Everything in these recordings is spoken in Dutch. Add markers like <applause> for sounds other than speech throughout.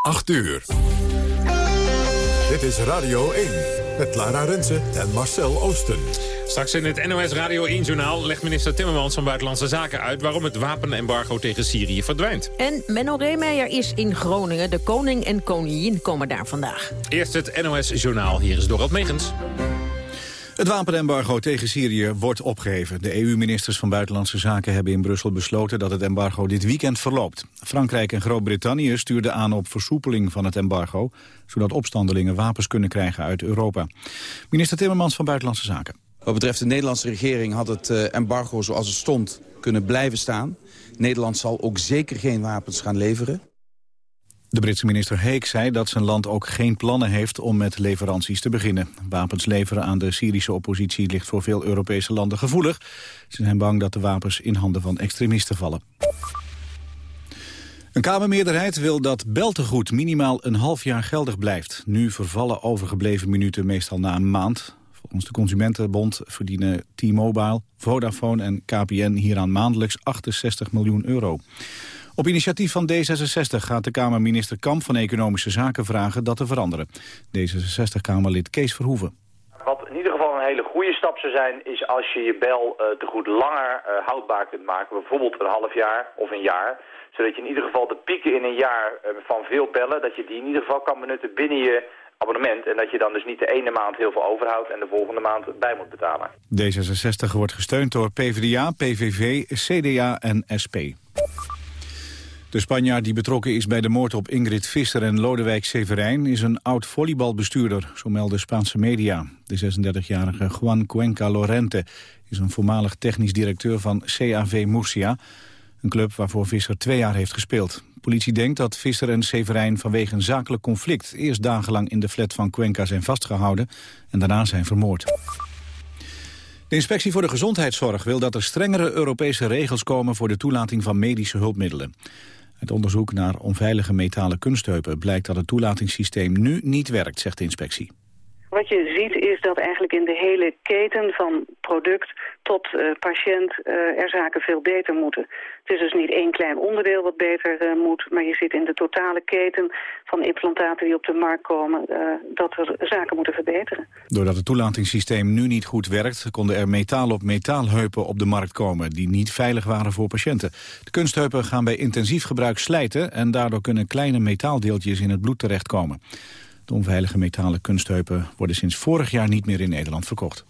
8 uur. Dit is Radio 1 met Lara Rensen en Marcel Oosten. Straks in het NOS Radio 1-journaal legt minister Timmermans van Buitenlandse Zaken uit... waarom het wapenembargo tegen Syrië verdwijnt. En Menno Reemeijer is in Groningen. De koning en koningin komen daar vandaag. Eerst het NOS-journaal. Hier is Dorald Megens. Het wapenembargo tegen Syrië wordt opgeheven. De EU-ministers van Buitenlandse Zaken hebben in Brussel besloten dat het embargo dit weekend verloopt. Frankrijk en Groot-Brittannië stuurden aan op versoepeling van het embargo, zodat opstandelingen wapens kunnen krijgen uit Europa. Minister Timmermans van Buitenlandse Zaken. Wat betreft de Nederlandse regering had het eh, embargo zoals het stond kunnen blijven staan. Nederland zal ook zeker geen wapens gaan leveren. De Britse minister Heek zei dat zijn land ook geen plannen heeft om met leveranties te beginnen. Wapens leveren aan de Syrische oppositie ligt voor veel Europese landen gevoelig. Ze zijn bang dat de wapens in handen van extremisten vallen. Een Kamermeerderheid wil dat beltegoed minimaal een half jaar geldig blijft. Nu vervallen overgebleven minuten meestal na een maand. Volgens de Consumentenbond verdienen T-Mobile, Vodafone en KPN hieraan maandelijks 68 miljoen euro. Op initiatief van D66 gaat de Kamerminister Kamp van Economische Zaken vragen dat te veranderen. D66-Kamerlid Kees Verhoeven. Wat in ieder geval een hele goede stap zou zijn, is als je je bel uh, te goed langer uh, houdbaar kunt maken. Bijvoorbeeld een half jaar of een jaar. Zodat je in ieder geval de pieken in een jaar uh, van veel bellen, dat je die in ieder geval kan benutten binnen je abonnement. En dat je dan dus niet de ene maand heel veel overhoudt en de volgende maand bij moet betalen. D66 wordt gesteund door PvdA, PVV, CDA en SP. De Spanjaard die betrokken is bij de moord op Ingrid Visser en Lodewijk Severijn is een oud volleybalbestuurder, zo melden Spaanse media. De 36-jarige Juan Cuenca Lorente is een voormalig technisch directeur van CAV Murcia, een club waarvoor Visser twee jaar heeft gespeeld. politie denkt dat Visser en Severijn vanwege een zakelijk conflict eerst dagenlang in de flat van Cuenca zijn vastgehouden en daarna zijn vermoord. De inspectie voor de gezondheidszorg wil dat er strengere Europese regels komen voor de toelating van medische hulpmiddelen. Het onderzoek naar onveilige metalen kunstheupen blijkt dat het toelatingssysteem nu niet werkt, zegt de inspectie. Wat je ziet is dat eigenlijk in de hele keten van product tot uh, patiënt uh, er zaken veel beter moeten. Het is dus niet één klein onderdeel wat beter uh, moet, maar je ziet in de totale keten van implantaten die op de markt komen dat er zaken moeten verbeteren. Doordat het toelatingssysteem nu niet goed werkt, konden er metaal op metaalheupen op de markt komen die niet veilig waren voor patiënten. De kunstheupen gaan bij intensief gebruik slijten en daardoor kunnen kleine metaaldeeltjes in het bloed terechtkomen. De onveilige metalen kunstheupen worden sinds vorig jaar niet meer in Nederland verkocht.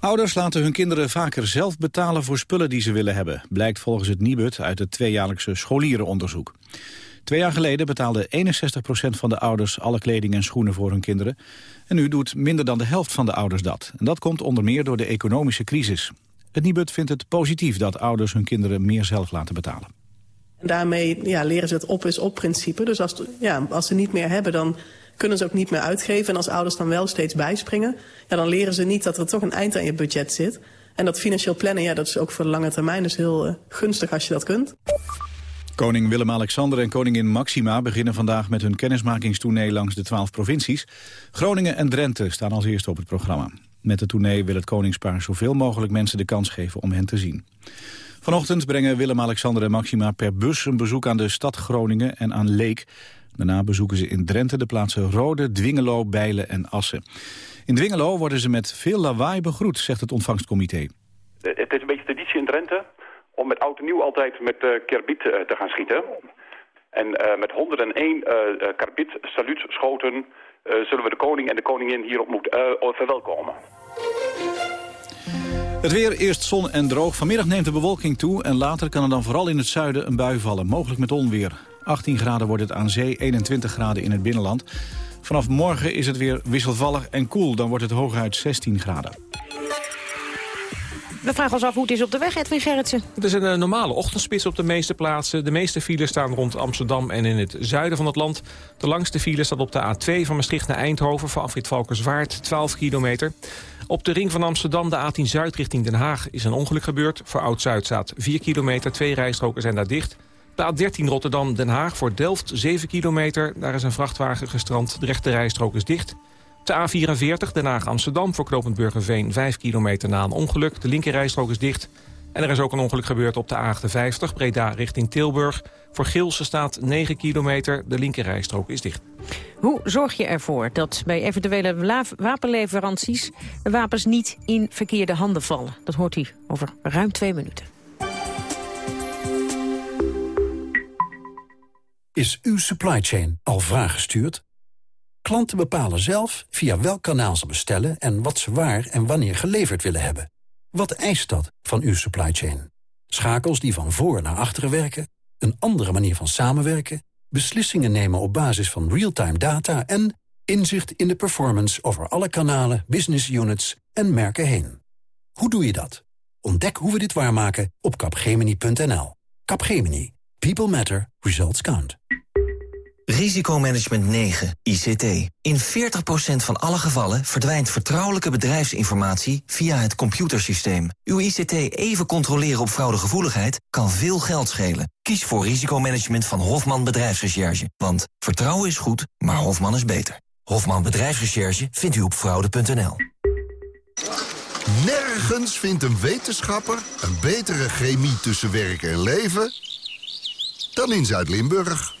Ouders laten hun kinderen vaker zelf betalen voor spullen die ze willen hebben. Blijkt volgens het Nibud uit het tweejaarlijkse scholierenonderzoek. Twee jaar geleden betaalde 61% van de ouders alle kleding en schoenen voor hun kinderen. En nu doet minder dan de helft van de ouders dat. En dat komt onder meer door de economische crisis. Het Nibud vindt het positief dat ouders hun kinderen meer zelf laten betalen. Daarmee ja, leren ze het op is op principe. Dus als, ja, als ze niet meer hebben, dan kunnen ze ook niet meer uitgeven. En als ouders dan wel steeds bijspringen, ja, dan leren ze niet dat er toch een eind aan je budget zit. En dat financieel plannen, ja, dat is ook voor de lange termijn dus heel uh, gunstig als je dat kunt. Koning Willem-Alexander en koningin Maxima beginnen vandaag met hun kennismakingstournee langs de twaalf provincies. Groningen en Drenthe staan als eerste op het programma. Met de tournee wil het koningspaar zoveel mogelijk mensen de kans geven om hen te zien. Vanochtend brengen Willem-Alexander en Maxima per bus een bezoek aan de stad Groningen en aan Leek. Daarna bezoeken ze in Drenthe de plaatsen Rode, Dwingelo, Bijlen en Assen. In Dwingelo worden ze met veel lawaai begroet, zegt het ontvangstcomité. Eh, het is een beetje traditie in Drenthe om met oud en nieuw altijd met uh, kerbiet uh, te gaan schieten. En met 101 uh, karbit saluutschoten zullen we de koning en de koningin hier op verwelkomen. Het weer, eerst zon en droog. Vanmiddag neemt de bewolking toe en later kan er dan vooral in het zuiden een bui vallen. Mogelijk met onweer. 18 graden wordt het aan zee, 21 graden in het binnenland. Vanaf morgen is het weer wisselvallig en koel. Dan wordt het hooguit 16 graden. We vragen ons af hoe het is op de weg, Edwin Gerritsen. Het is een uh, normale ochtendspits op de meeste plaatsen. De meeste files staan rond Amsterdam en in het zuiden van het land. De langste file staat op de A2 van Maastricht naar Eindhoven... voor afrit Valkerswaard, 12 kilometer. Op de ring van Amsterdam, de A10 Zuid richting Den Haag, is een ongeluk gebeurd. Voor Oud-Zuid staat 4 kilometer, twee rijstroken zijn daar dicht. De A13 Rotterdam-Den Haag voor Delft 7 kilometer. Daar is een vrachtwagen gestrand, de rechte rijstrook is dicht. De A44 Den Haag-Amsterdam voor Knopend Burgerveen 5 kilometer na een ongeluk. De linkerrijstrook is dicht. En er is ook een ongeluk gebeurd op de A58, Breda richting Tilburg. Voor Gilsen staat 9 kilometer, de linkerrijstrook is dicht. Hoe zorg je ervoor dat bij eventuele wapenleveranties... de wapens niet in verkeerde handen vallen? Dat hoort u over ruim twee minuten. Is uw supply chain al vraag gestuurd? Klanten bepalen zelf via welk kanaal ze bestellen... en wat ze waar en wanneer geleverd willen hebben. Wat eist dat van uw supply chain? Schakels die van voor naar achteren werken, een andere manier van samenwerken... beslissingen nemen op basis van real-time data... en inzicht in de performance over alle kanalen, business units en merken heen. Hoe doe je dat? Ontdek hoe we dit waarmaken op capgemini.nl. Capgemini. People matter. Results count. Risicomanagement 9, ICT. In 40% van alle gevallen verdwijnt vertrouwelijke bedrijfsinformatie via het computersysteem. Uw ICT even controleren op fraudegevoeligheid kan veel geld schelen. Kies voor risicomanagement van Hofman Bedrijfsrecherche. Want vertrouwen is goed, maar Hofman is beter. Hofman Bedrijfsrecherche vindt u op fraude.nl. Nergens vindt een wetenschapper een betere chemie tussen werk en leven... dan in Zuid-Limburg.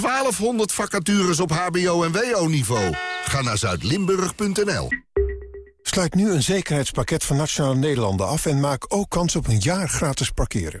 1200 vacatures op hbo- en wo-niveau. Ga naar zuidlimburg.nl. Sluit nu een zekerheidspakket van Nationale Nederlanden af... en maak ook kans op een jaar gratis parkeren.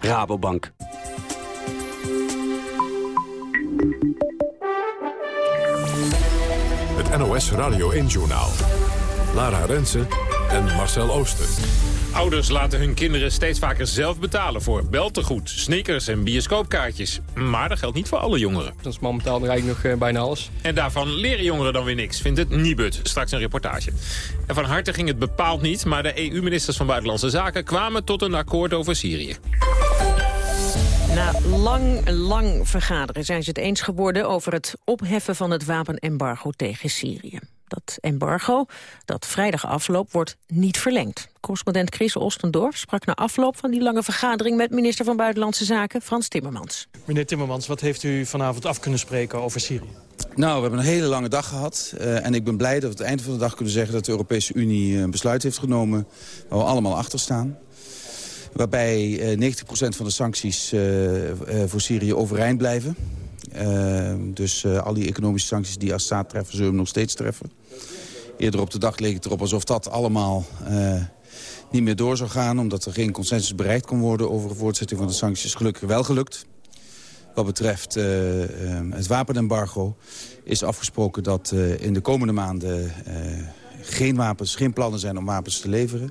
Rabobank. Het NOS Radio 1 Journaal. Lara Rensen en Marcel Ooster. Ouders laten hun kinderen steeds vaker zelf betalen voor beltegoed, sneakers en bioscoopkaartjes. Maar dat geldt niet voor alle jongeren. Dat is momenteel eigenlijk nog uh, bijna alles. En daarvan leren jongeren dan weer niks, vindt het Nibud. Straks een reportage. En van harte ging het bepaald niet, maar de EU-ministers van Buitenlandse Zaken kwamen tot een akkoord over Syrië. Na lang, lang vergaderen zijn ze het eens geworden over het opheffen van het wapenembargo tegen Syrië. Dat embargo, dat vrijdag afloopt, wordt niet verlengd. Correspondent Chris Ostendorf sprak na afloop van die lange vergadering... met minister van Buitenlandse Zaken Frans Timmermans. Meneer Timmermans, wat heeft u vanavond af kunnen spreken over Syrië? Nou, we hebben een hele lange dag gehad. Uh, en ik ben blij dat we aan het eind van de dag kunnen zeggen... dat de Europese Unie een besluit heeft genomen waar we allemaal achter staan. Waarbij uh, 90% van de sancties uh, voor Syrië overeind blijven. Uh, dus uh, al die economische sancties die Assad treffen, zullen hem nog steeds treffen. Eerder op de dag leek het erop alsof dat allemaal uh, niet meer door zou gaan... omdat er geen consensus bereikt kon worden over de voortzetting van de sancties. Gelukkig wel gelukt. Wat betreft het wapenembargo is afgesproken dat in de komende maanden... geen wapens, geen plannen zijn om wapens te leveren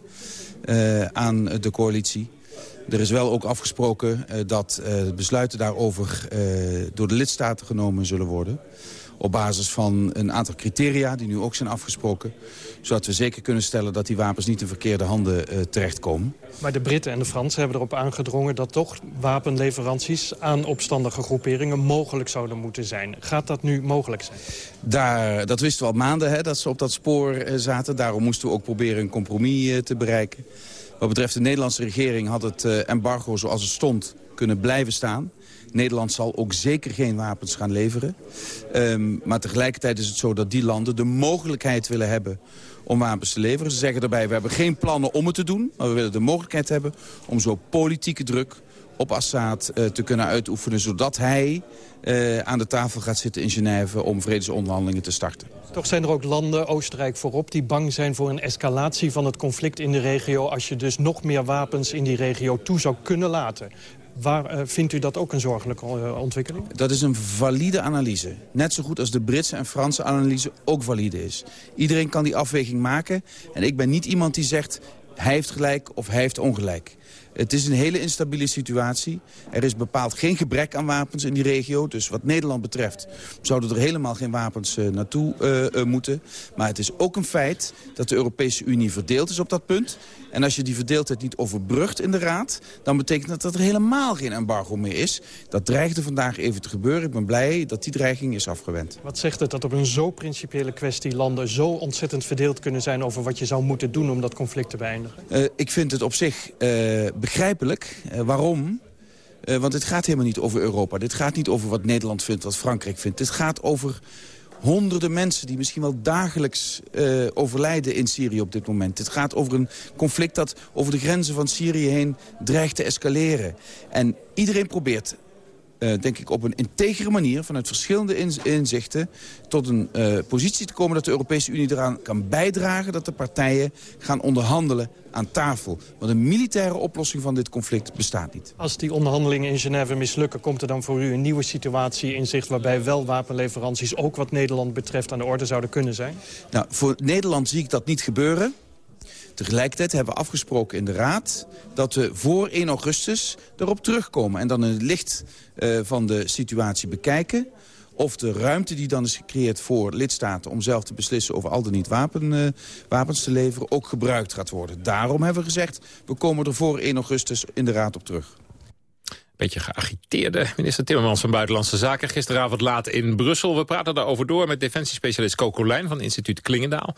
aan de coalitie. Er is wel ook afgesproken uh, dat uh, besluiten daarover uh, door de lidstaten genomen zullen worden. Op basis van een aantal criteria die nu ook zijn afgesproken. Zodat we zeker kunnen stellen dat die wapens niet in verkeerde handen terechtkomen. Maar de Britten en de Fransen hebben erop aangedrongen dat toch wapenleveranties aan opstandige groeperingen mogelijk zouden moeten zijn. Gaat dat nu mogelijk zijn? Daar, dat wisten we al maanden hè, dat ze op dat spoor zaten. Daarom moesten we ook proberen een compromis te bereiken. Wat betreft de Nederlandse regering had het uh, embargo zoals het stond kunnen blijven staan. Nederland zal ook zeker geen wapens gaan leveren. Um, maar tegelijkertijd is het zo dat die landen de mogelijkheid willen hebben om wapens te leveren. Ze zeggen daarbij, we hebben geen plannen om het te doen... maar we willen de mogelijkheid hebben om zo politieke druk op Assad uh, te kunnen uitoefenen... zodat hij uh, aan de tafel gaat zitten in Genève om vredesonderhandelingen te starten. Toch zijn er ook landen, Oostenrijk voorop, die bang zijn voor een escalatie van het conflict in de regio... als je dus nog meer wapens in die regio toe zou kunnen laten. Waar, uh, vindt u dat ook een zorgelijke ontwikkeling? Dat is een valide analyse. Net zo goed als de Britse en Franse analyse ook valide is. Iedereen kan die afweging maken. En ik ben niet iemand die zegt hij heeft gelijk of hij heeft ongelijk. Het is een hele instabiele situatie. Er is bepaald geen gebrek aan wapens in die regio. Dus wat Nederland betreft zouden er helemaal geen wapens uh, naartoe uh, uh, moeten. Maar het is ook een feit dat de Europese Unie verdeeld is op dat punt. En als je die verdeeldheid niet overbrugt in de Raad... dan betekent dat dat er helemaal geen embargo meer is. Dat dreigde vandaag even te gebeuren. Ik ben blij dat die dreiging is afgewend. Wat zegt het dat op een zo principiële kwestie landen... zo ontzettend verdeeld kunnen zijn over wat je zou moeten doen... om dat conflict te beëindigen? ik vind het op zich begrijpelijk. Uh, waarom? Uh, want het gaat helemaal niet over Europa. Dit gaat niet over wat Nederland vindt, wat Frankrijk vindt. Dit gaat over honderden mensen die misschien wel dagelijks uh, overlijden in Syrië op dit moment. Het gaat over een conflict dat over de grenzen van Syrië heen dreigt te escaleren. En iedereen probeert uh, denk ik op een integere manier... vanuit verschillende inzichten tot een uh, positie te komen... dat de Europese Unie eraan kan bijdragen... dat de partijen gaan onderhandelen aan tafel. Want een militaire oplossing van dit conflict bestaat niet. Als die onderhandelingen in Genève mislukken... komt er dan voor u een nieuwe situatie in zicht... waarbij wel wapenleveranties, ook wat Nederland betreft... aan de orde zouden kunnen zijn? Nou, voor Nederland zie ik dat niet gebeuren. Tegelijkertijd hebben we afgesproken in de Raad dat we voor 1 augustus erop terugkomen. En dan in het licht uh, van de situatie bekijken of de ruimte die dan is gecreëerd voor lidstaten... om zelf te beslissen over al dan niet uh, wapens te leveren... ook gebruikt gaat worden. Daarom hebben we gezegd, we komen er voor 1 augustus in de Raad op terug beetje geagiteerde minister Timmermans van Buitenlandse Zaken. Gisteravond laat in Brussel. We praten daarover door met defensiespecialist Coco Lijn van instituut Klingendaal.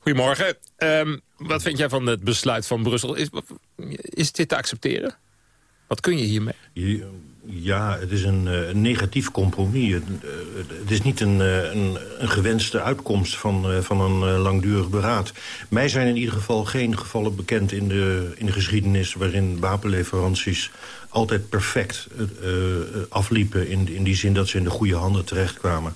Goedemorgen. Um, wat vind jij van het besluit van Brussel? Is, is dit te accepteren? Wat kun je hiermee? Ja, het is een, uh, negatief compromis. Het, uh, het, is niet een, uh, een, een gewenste uitkomst van, van een langdurig beraad. Mij zijn in ieder geval geen gevallen bekend in de, in de geschiedenis... waarin wapenleveranties altijd perfect afliepen... In, in die zin dat ze in de goede handen terechtkwamen.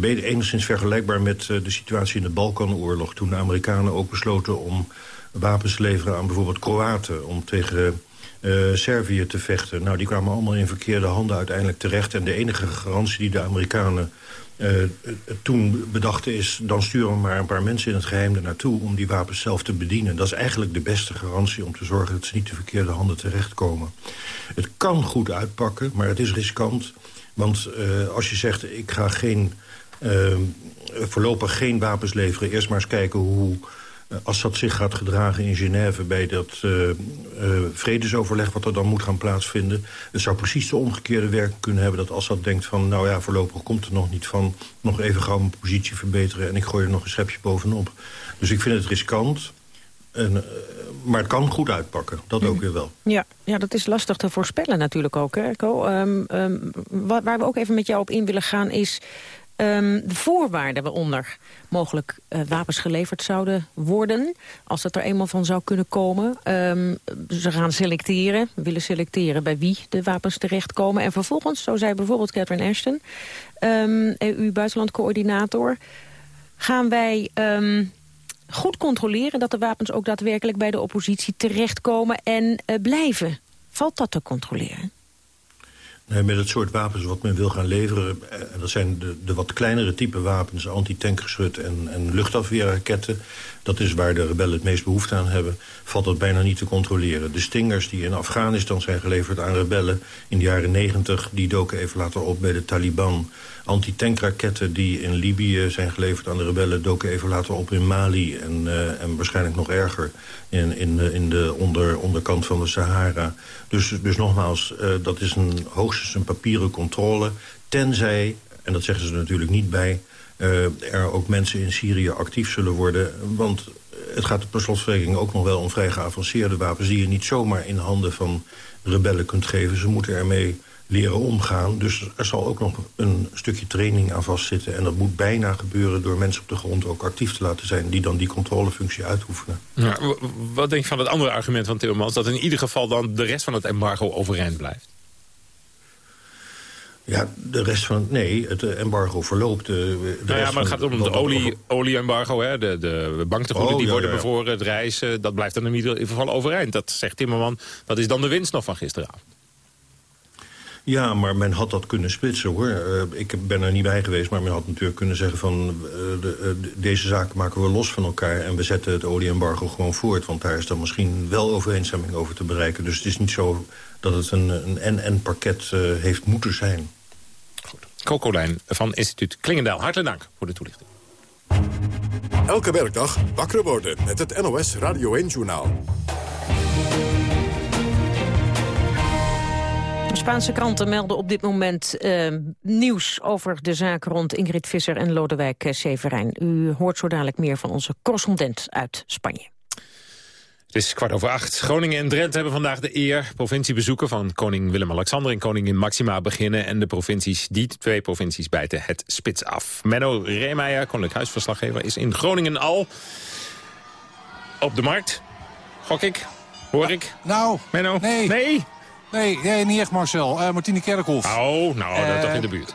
Enigszins vergelijkbaar met de situatie in de Balkanoorlog... toen de Amerikanen ook besloten om wapens te leveren aan bijvoorbeeld Kroaten... om tegen Servië te vechten. Nou, die kwamen allemaal in verkeerde handen uiteindelijk terecht. En de enige garantie die de Amerikanen uh, toen bedachten is... dan sturen we maar een paar mensen in het geheim naartoe... om die wapens zelf te bedienen. Dat is eigenlijk de beste garantie om te zorgen... dat ze niet de verkeerde handen terechtkomen. Het kan goed uitpakken, maar het is riskant. Want uh, als je zegt, ik ga geen, voorlopig geen wapens leveren... eerst maar eens kijken hoe eh, Assad zich gaat gedragen in Genève bij dat uh, uh, vredesoverleg wat er dan moet gaan plaatsvinden. Het zou precies de omgekeerde werking kunnen hebben dat Assad denkt van... nou ja, voorlopig komt er nog niet van, nog even gauw mijn positie verbeteren... en ik gooi er nog een schepje bovenop. Dus ik vind het riskant, en, uh, maar het kan goed uitpakken, dat ook weer wel. Ja, ja, dat is lastig te voorspellen natuurlijk ook, hè, Um, um, waar we ook even met jou op in willen gaan is... Um, de voorwaarden waaronder mogelijk uh, wapens geleverd zouden worden... als dat er eenmaal van zou kunnen komen. Um, ze gaan selecteren, willen selecteren bij wie de wapens terechtkomen. En vervolgens, zo zei bijvoorbeeld Catherine Ashton... Um, ehm, EU-buitenlandcoördinator... gaan wij goed controleren dat de wapens ook daadwerkelijk... bij de oppositie terechtkomen en uh, blijven. Valt dat te controleren? Met het soort wapens wat men wil gaan leveren... Eh, dat zijn de, de wat kleinere type wapens, anti-tankgeschut en, en luchtafweerraketten... dat is waar de rebellen het meest behoefte aan hebben... valt dat bijna niet te controleren. De Stingers die in Afghanistan zijn geleverd aan rebellen... in de jaren negentig, die doken even later op bij de Taliban antitankraketten die in Libië zijn geleverd aan de rebellen... doken even later op in Mali en, uh, en waarschijnlijk nog erger... in, in, in de onder, onderkant van de Sahara. Dus, dus nogmaals, uh, dat is een, hoogstens een papieren controle... tenzij, en dat zeggen ze natuurlijk niet bij... Uh, er ook mensen in Syrië actief zullen worden. Want het gaat per slotverrekening ook nog wel om vrij geavanceerde wapens... die je niet zomaar in handen van rebellen kunt geven. Ze moeten ermee leren omgaan. Dus er zal ook nog een stukje training aan vastzitten. En dat moet bijna gebeuren door mensen op de grond ook actief te laten zijn... die dan die controlefunctie uitoefenen. Ja, wat denk je van het andere argument van Timmermans... dat in ieder geval dan de rest van het embargo overeind blijft? Ja, de rest van... Nee, het embargo verloopt. De, nou ja, maar het gaat om het olie, olie-embargo. Hè? De, de banktegoeden oh, die ja, worden ja. bevoren, het reizen... dat blijft dan in ieder geval overeind. Dat zegt Timmerman, dat is dan de winst nog van gisteravond. Ja, maar men had dat kunnen splitsen, hoor. Uh, ik ben er niet bij geweest, maar men had natuurlijk kunnen zeggen van... Uh, de, uh, deze zaken maken we los van elkaar en we zetten het olieembargo gewoon voort. Want daar is dan misschien wel overeenstemming over te bereiken. Dus het is niet zo dat het een, een en-en pakket heeft moeten zijn. Goed. Kokolijn van instituut Klingendaal. Hartelijk dank voor de toelichting. Elke werkdag wakker worden met het NOS Radio 1-journaal. Spaanse kranten melden op dit moment uh, nieuws over de zaak rond Ingrid Visser en Lodewijk Severijn. U hoort zo dadelijk meer van onze correspondent uit Spanje. Het is kwart over acht. Groningen en Drenthe hebben vandaag de eer provinciebezoeken van koning Willem-Alexander en koningin Maxima beginnen. En de provincies, die twee provincies bijten het spits af. Menno Reemeijer, koninklijk huisverslaggever, is in Groningen al op de markt. Gok ik? Hoor ik? Nou, Menno? Nee. Nee? Nee, nee, niet echt Marcel. Uh, Martine Kerkhoff. Oh, nou, dat toch in de buurt.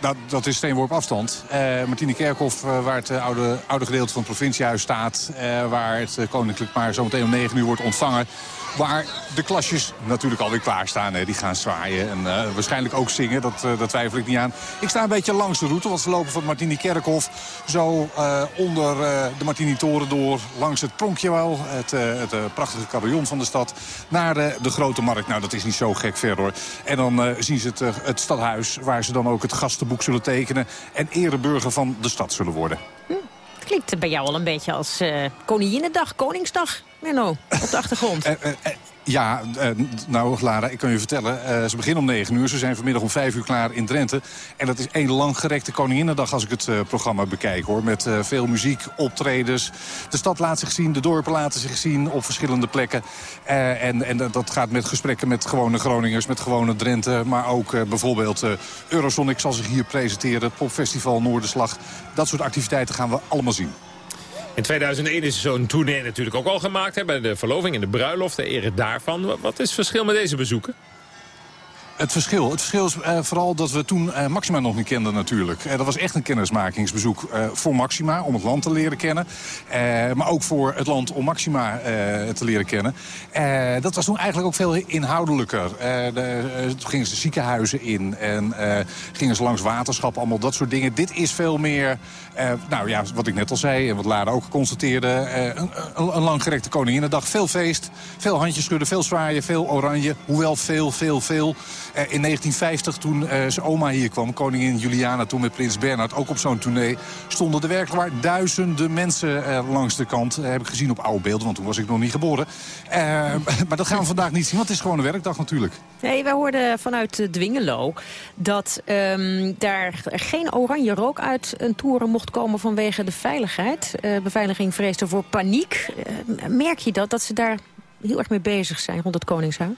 Dat, dat is steenworp afstand. Uh, Martine Kerkhoff, waar het oude, oude gedeelte van het provinciehuis staat... waar het koninklijk maar zometeen om 9 uur wordt ontvangen... Waar de klasjes natuurlijk alweer klaarstaan. Hè. Die gaan zwaaien en uh, waarschijnlijk ook zingen. Dat, uh, dat twijfel ik niet aan. Ik sta een beetje langs de route. Want ze lopen van Martini Kerkhof zo uh, onder de Martini Toren door. Langs het Pronkjewel, het, het prachtige carillon van de stad. Naar de Grote Markt. Nou, dat is niet zo gek ver hoor. En dan zien ze het, het stadhuis waar ze dan ook het gastenboek zullen tekenen. En ereburger van de stad zullen worden. Hm. Klinkt bij jou al een beetje als uh, Koninginnedag, Koningsdag, Menno, op de achtergrond. Ja, nou Lara, ik kan je vertellen, ze beginnen om 9 uur. Ze zijn vanmiddag om 5 uur klaar in Drenthe. En dat is één langgerekte Koninginnedag als ik het programma bekijk. hoor. Met veel muziek, optredens. De stad laat zich zien, de dorpen laten zich zien op verschillende plekken. en en dat gaat met gesprekken met gewone Groningers, met gewone Drenthe. Maar ook bijvoorbeeld Eurosonic zal zich hier presenteren. Het popfestival Noorderslag. Dat soort activiteiten gaan we allemaal zien. In 2001 is zo'n tournee natuurlijk ook al gemaakt. Hè, bij de verloving en de bruiloft, de ere daarvan. Wat is het verschil met deze bezoeken? Het verschil. Het verschil is uh, vooral dat we toen uh, Maxima nog niet kenden natuurlijk. Uh, dat was echt een kennismakingsbezoek voor Maxima, om het land te leren kennen. maar ook voor het land om Maxima te leren kennen. dat was toen eigenlijk ook veel inhoudelijker. De, toen gingen ze ziekenhuizen in en gingen ze langs waterschap, allemaal dat soort dingen. Dit is veel meer, nou ja, wat ik net al zei en wat Lara ook constateerde... een, een, een langgerekte Koninginnedag. Veel feest, veel handjes schudden, veel zwaaien, veel oranje. Hoewel veel, veel, veel... in 1950, toen uh, zijn oma hier kwam, koningin Juliana... toen met prins Bernhard, ook op zo'n tournee... stonden er werkelijk waar duizenden mensen uh, langs de kant. Heb ik gezien op oude beelden, want toen was ik nog niet geboren. <laughs> maar dat gaan we vandaag niet zien, want het is gewoon een werkdag natuurlijk. Nee, wij hoorden vanuit Dwingelo dat um, daar geen oranje rook uit een toeren mocht komen... vanwege de veiligheid. beveiliging vreesde voor paniek. merk je dat, dat ze daar heel erg mee bezig zijn rond het Koningshuis?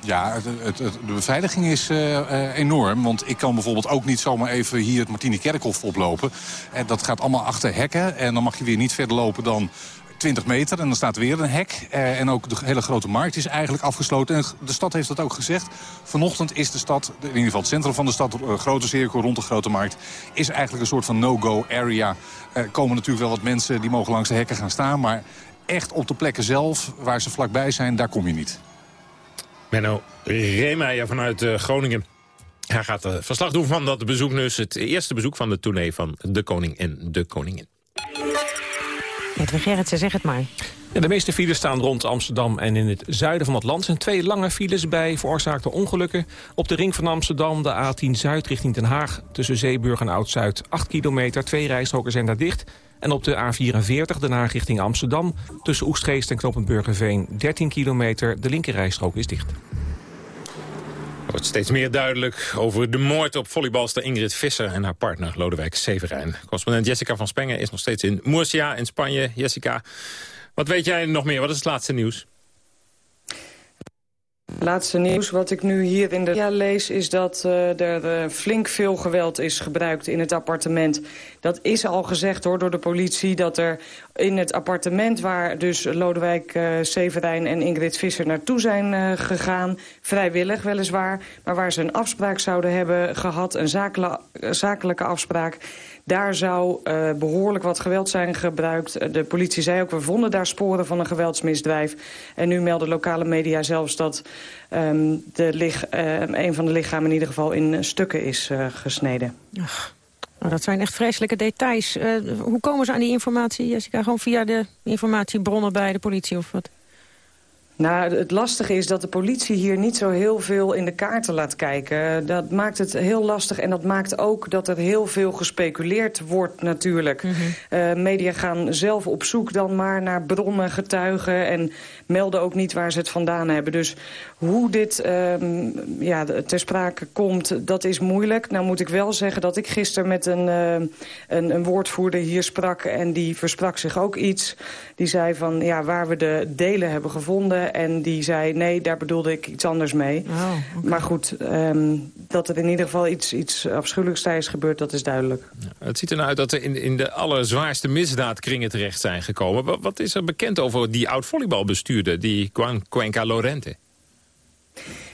Ja, het, het, de beveiliging is uh, uh, enorm. Want ik kan bijvoorbeeld ook niet zomaar even hier het Martini Kerkhof oplopen. En dat gaat allemaal achter hekken. En dan mag je weer niet verder lopen dan 20 meter. En dan staat weer een hek. Uh, en ook de hele grote markt is eigenlijk afgesloten. En de stad heeft dat ook gezegd. Vanochtend is de stad, in ieder geval het centrum van de stad... een grote cirkel rond de grote markt... is eigenlijk een soort van no-go area. Er komen natuurlijk wel wat mensen die mogen langs de hekken gaan staan. Maar echt op de plekken zelf, waar ze vlakbij zijn, daar kom je niet. Menno Reemeijer vanuit uh, Groningen. Hij gaat uh, verslag doen van dat bezoek dus. Het eerste bezoek van de tournee van de koning en de koningin. Edwin Gerritsen, zeg het maar. Ja, de meeste files staan rond Amsterdam en in het zuiden van het land. Er zijn twee lange files bij veroorzaakte ongelukken. Op de ring van Amsterdam, de A10 Zuid richting Den Haag... tussen Zeeburg en Oud-Zuid, 8 kilometer. Twee rijstroken zijn daar dicht. En op de A44 Den Haag richting Amsterdam... tussen Oestgeest en Knoppen Burgerveen, 13 kilometer. De linkerrijstrook is dicht. Er wordt steeds meer duidelijk over de moord op volleybalster Ingrid Visser... en haar partner Lodewijk Severijn. Correspondent Jessica van Spengen is nog steeds in Murcia in Spanje. Jessica, wat weet jij nog meer? Wat is het laatste nieuws? Laatste nieuws wat ik nu hier in de ja lees is dat uh, er uh, flink veel geweld is gebruikt in het appartement. Dat is al gezegd hoor door de politie dat er in het appartement waar dus Lodewijk uh, Severijn en Ingrid Visser naartoe zijn gegaan, vrijwillig weliswaar, maar waar ze een afspraak zouden hebben gehad, een zakelijke afspraak, Daar zou uh, behoorlijk wat geweld zijn gebruikt. De politie zei ook, we vonden daar sporen van een geweldsmisdrijf. En nu melden lokale media zelfs dat um, de uh, een van de lichamen in ieder geval in stukken is gesneden. Ach. Nou, dat zijn echt vreselijke details. Hoe komen ze aan die informatie, Jessica? Gewoon via de informatiebronnen bij de politie of wat? Nou, het lastige is dat de politie hier niet zo heel veel in de kaarten laat kijken. Dat maakt het heel lastig en dat maakt ook dat er heel veel gespeculeerd wordt natuurlijk. Mm -hmm. uh, media gaan zelf op zoek dan maar naar bronnen, getuigen... en melden ook niet waar ze het vandaan hebben. Dus hoe dit um, ja, ter sprake komt, dat is moeilijk. Nou moet ik wel zeggen dat ik gisteren met een, uh, een, een woordvoerder hier sprak... en die versprak zich ook iets. Die zei van, ja, waar we de delen hebben gevonden... en die zei, nee, daar bedoelde ik iets anders mee. Oh, okay. Maar goed, um, dat er in ieder geval iets, iets afschuwelijks is gebeurd, dat is duidelijk. Ja, het ziet er nou uit dat er in, in de allerzwaarste misdaadkringen terecht zijn gekomen. Wat, wat is er bekend over die oud-volleybalbestuurder, die Cuenca Lorente?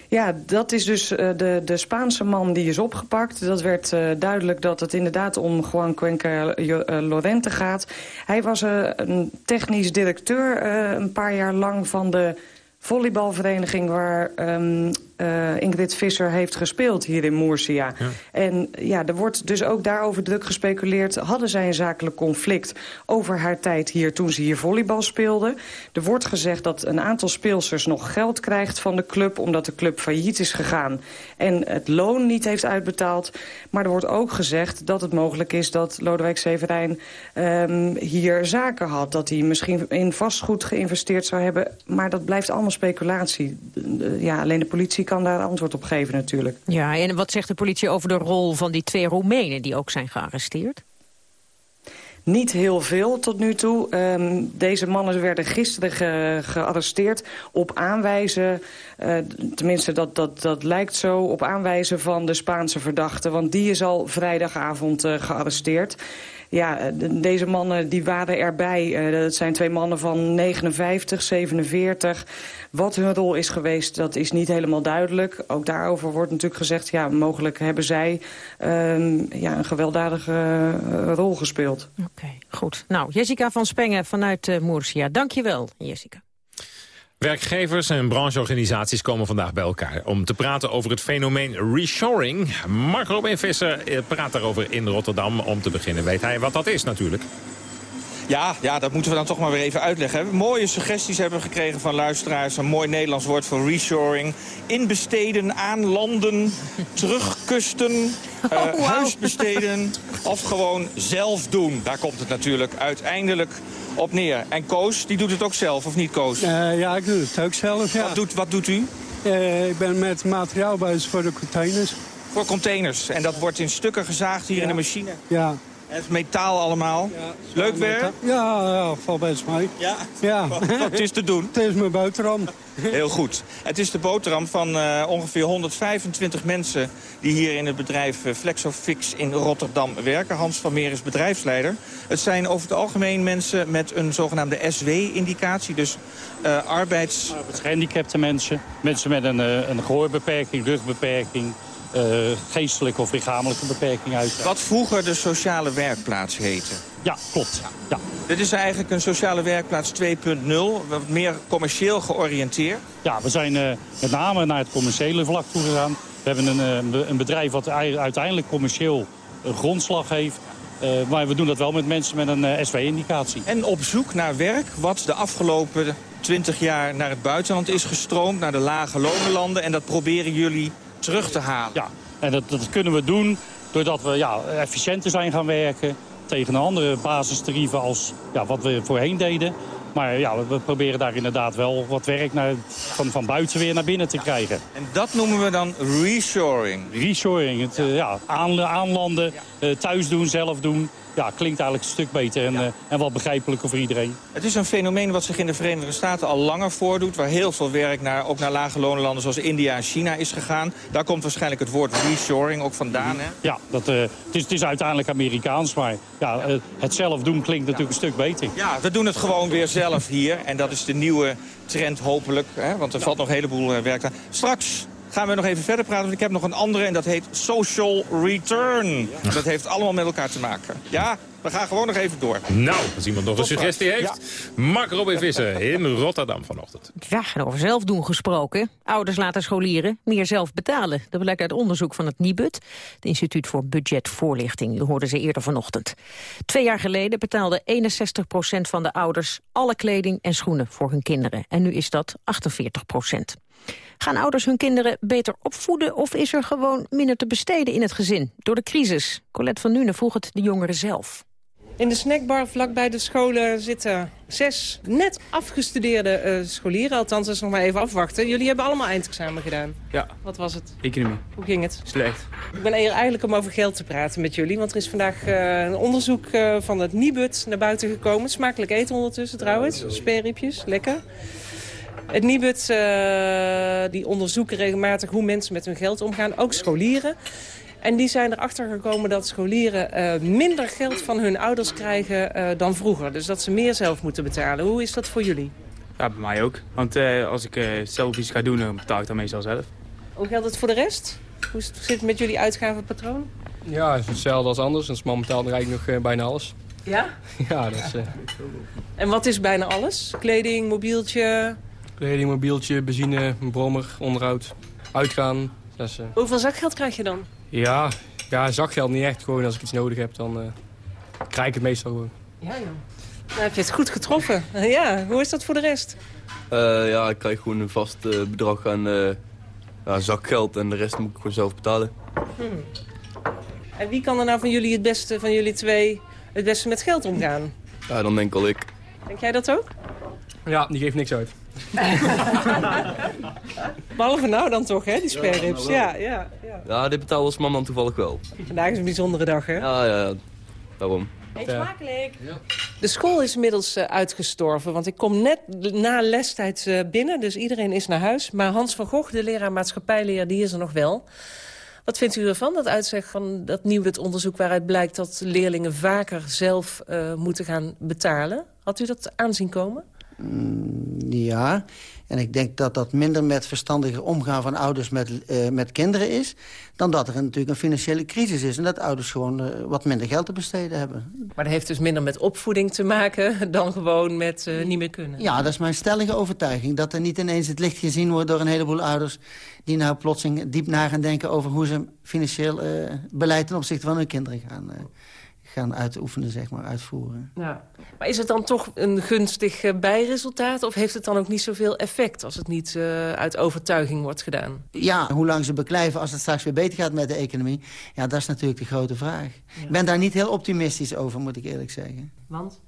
Ja, dat is dus uh, de, de Spaanse man die is opgepakt. Dat werd uh, duidelijk dat het inderdaad om Juan Cuenca uh, Lorente gaat. Hij was een technisch directeur een paar jaar lang van de volleybalvereniging waar um, uh, Ingrid Visser heeft gespeeld hier in Moersia. Ja. En ja, er wordt dus ook daarover druk gespeculeerd. Hadden zij een zakelijk conflict over haar tijd hier toen ze hier volleybal speelde? Er wordt gezegd dat een aantal speelsters nog geld krijgt van de club... omdat de club failliet is gegaan en het loon niet heeft uitbetaald. Maar er wordt ook gezegd dat het mogelijk is dat Lodewijk Severijn um, hier zaken had. Dat hij misschien in vastgoed geïnvesteerd zou hebben. Maar dat blijft allemaal speculatie. Ja, alleen de politie kan daar antwoord op geven natuurlijk. Ja, en wat zegt de politie over de rol van die twee Roemenen die ook zijn gearresteerd? Niet heel veel tot nu toe. Um, deze mannen werden gisteren ge gearresteerd op aanwijzen... Uh, tenminste, dat, dat, dat lijkt zo, op aanwijzen van de Spaanse verdachte. Want die is al vrijdagavond uh, gearresteerd ja, deze mannen die waren erbij. Uh, dat zijn twee mannen van 59, 47. Wat hun rol is geweest, dat is niet helemaal duidelijk. Ook daarover wordt natuurlijk gezegd... ja, mogelijk hebben zij um, ja, een gewelddadige uh, rol gespeeld. Oké, goed. Nou, Jessica van Spengen vanuit uh, Moersia. Dank je wel, Jessica. Werkgevers en brancheorganisaties komen vandaag bij elkaar... om te praten over het fenomeen reshoring. Mark Robin Visser praat daarover in Rotterdam. Om te beginnen weet hij wat dat is natuurlijk. Ja, ja, dat moeten we dan toch maar weer even uitleggen. Mooie suggesties hebben we gekregen van luisteraars. Een mooi Nederlands woord voor reshoring. Inbesteden, aanlanden, <laughs> terugkusten, uh, oh, wow. huisbesteden... <laughs> of gewoon zelf doen. Daar komt het natuurlijk uiteindelijk op neer. En Koos, die doet het ook zelf, of niet Koos? Uh, ja, ik doe het ook zelf, ja. Wat doet, wat doet u? Uh, ik ben met materiaalbuis voor de containers. Voor containers. En dat wordt in stukken gezaagd hier ja. in de machine? Ja. Het is metaal allemaal. Ja, Leuk werk? Ja, ja, valt best mee. Ja? Ja. <laughs> Wat, wat is te doen? <laughs> Het is mijn boterham. Heel goed. Het is de boterham van uh, ongeveer 125 mensen... die hier in het bedrijf uh, Flexofix in Rotterdam werken. Hans van Meer is bedrijfsleider. Het zijn over het algemeen mensen met een zogenaamde SW-indicatie. Dus uh, arbeids... Arbeidsgehandicapte mensen. Mensen met een, een gehoorbeperking, rugbeperking... Uh, geestelijke of lichamelijke beperking uit. Wat vroeger de sociale werkplaats heette. Ja, klopt. Ja. Dit is eigenlijk een sociale werkplaats 2.0, wat meer commercieel georiënteerd. Ja, we zijn uh, met name naar het commerciële vlak toe gegaan. We hebben een, uh, een bedrijf wat uiteindelijk commercieel een grondslag heeft. Uh, maar we doen dat wel met mensen met een SW-indicatie. En op zoek naar werk wat de afgelopen 20 jaar naar het buitenland is gestroomd, naar de lage lonenlanden. En dat proberen jullie terug te halen. Ja, en dat, dat kunnen we doen doordat we ja, efficiënter zijn gaan werken... tegen een andere basistarieven als ja, wat we voorheen deden. Maar ja, we proberen daar inderdaad wel wat werk naar, van, van buiten weer naar binnen te krijgen. En dat noemen we dan reshoring? Reshoring, het ja. Uh, ja, aanlanden, thuis doen, zelf doen ja, klinkt eigenlijk een stuk beter en, ja. uh, en wat begrijpelijker voor iedereen. Het is een fenomeen wat zich in de Verenigde Staten al langer voordoet... waar heel veel werk naar, ook naar lage lonenlanden zoals India en China is gegaan. Daar komt waarschijnlijk het woord reshoring ook vandaan, hè? Ja, dat, uh, het, is, het is uiteindelijk Amerikaans, maar ja, het zelf doen klinkt natuurlijk een stuk beter. Ja, we doen het gewoon weer zelf hier en dat is de nieuwe trend hopelijk, hè, want er valt nog een heleboel werk aan. Straks gaan we nog even verder praten. Want ik heb nog een andere en dat heet Social Return. Dat heeft allemaal met elkaar te maken. Ja, we gaan gewoon nog even door. Nou, als iemand nog een suggestie heeft. Mark Robin Visser in Rotterdam vanochtend. Ja, en over zelf doen gesproken. Ouders laten scholieren meer zelf betalen. Dat blijkt uit onderzoek van het NIBUD, het Instituut voor Budgetvoorlichting. U hoorde ze eerder vanochtend. Twee jaar geleden betaalde 61% van de ouders alle kleding en schoenen voor hun kinderen. En nu is dat 48 Gaan ouders hun kinderen beter opvoeden of is er gewoon minder te besteden in het gezin? Door de crisis. Colette van Nuenen vroeg het de jongeren zelf. In de snackbar vlakbij de scholen zitten zes net afgestudeerde uh, scholieren. Althans, dat is nog maar even afwachten. Jullie hebben allemaal eindexamen gedaan. Ja. Wat was het? Economie. Hoe ging het? Slecht. Ik ben hier eigenlijk om over geld te praten met jullie. Want er is vandaag uh, een onderzoek uh, van het Nibud naar buiten gekomen. Smakelijk eten ondertussen trouwens. Sperriepjes, lekker. Het Nibud uh, die onderzoeken regelmatig hoe mensen met hun geld omgaan. Ook scholieren. En die zijn erachter gekomen dat scholieren uh, minder geld van hun ouders krijgen uh, dan vroeger. Dus dat ze meer zelf moeten betalen. Hoe is dat voor jullie? Ja, bij mij ook. Want uh, als ik zelf iets ga doen, dan betaal ik dat meestal zelf. Hoe geldt het voor de rest? Hoe zit het met jullie uitgavenpatroon? Ja, het is hetzelfde als anders. Ons man betaalt eigenlijk nog bijna alles. Ja? <laughs> ja, dat is... En wat is bijna alles? Kleding, mobieltje? Kleding, mobieltje, benzine, brommer, onderhoud, uitgaan. Dus, Hoeveel zakgeld krijg je dan? Ja, ja, zakgeld niet echt. Gewoon als ik iets nodig heb, dan uh, krijg ik het meestal gewoon. Ja, joh. Nou, heb je het goed getroffen. <laughs> ja, hoe is dat voor de rest? Uh, ja, ik krijg gewoon een vast uh, bedrag aan ja, zakgeld en de rest moet ik gewoon zelf betalen. Hmm. En wie kan er nou van jullie het beste, van jullie twee, het beste met geld omgaan? Ja, dan denk ik al ik. Denk jij dat ook? Ja, die geeft niks uit. <laughs> Behalve nou dan toch, hè, die sperrips. Ja, ja, ja. ja, dit betaalt als man dan toevallig wel. Vandaag is een bijzondere dag, hè? Ja, ja, daarom. Eet smakelijk. De school is inmiddels uh, uitgestorven, want ik kom net na lestijd uh, binnen. Dus iedereen is naar huis. Maar Hans van Gogh, de leraar maatschappijleer, die is er nog wel. Wat vindt u ervan, dat uitzeg van dat nieuw onderzoek... waaruit blijkt dat leerlingen vaker zelf uh, moeten gaan betalen? Had u dat aanzien komen? Mm, ja, en ik denk dat dat minder met verstandiger omgaan van ouders met, uh, met kinderen is... dan dat er natuurlijk een financiële crisis is... en dat ouders gewoon uh, wat minder geld te besteden hebben. Maar dat heeft dus minder met opvoeding te maken... <laughs> dan gewoon met uh, niet meer kunnen? Ja, dat is mijn stellige overtuiging. Dat er niet ineens het licht gezien wordt door een heleboel ouders... die nou plotseling diep na gaan denken over hoe ze financieel beleid... ten opzichte van hun kinderen gaan gaan uitoefenen, zeg maar, uitvoeren. Ja. Maar is het dan toch een gunstig uh, bijresultaat... of heeft het dan ook niet zoveel effect als het niet uh, uit overtuiging wordt gedaan? Ja, hoe lang ze beklijven als het straks weer beter gaat met de economie... ja, dat is natuurlijk de grote vraag. Ik ben daar niet heel optimistisch over, moet ik eerlijk zeggen. Want?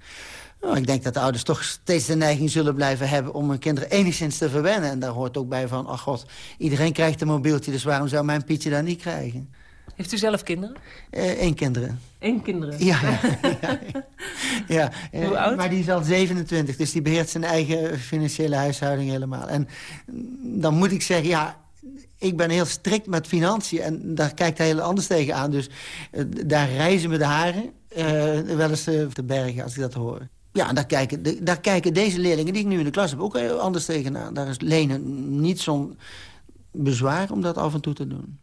Nou, ik denk dat de ouders toch steeds de neiging zullen blijven hebben... om hun kinderen enigszins te verwennen. En daar hoort ook bij van, ach god, iedereen krijgt een mobieltje... dus waarom zou mijn Pietje dat niet krijgen? Heeft u zelf kinderen? Eén uh, kinderen. Eén kinderen? Ja. ja, <laughs> ja. ja. Hoe oud? Maar die is al 27, dus die beheert zijn eigen financiële huishouding helemaal. En dan moet ik zeggen, ja, ik ben heel strikt met financiën en daar kijkt hij heel anders tegenaan. Dus uh, daar reizen me de haren uh, wel eens te, bergen als ik dat hoor. Ja, daar kijken, daar kijken deze leerlingen die ik nu in de klas heb ook anders tegenaan. Daar is lenen niet zo'n bezwaar om dat af en toe te doen.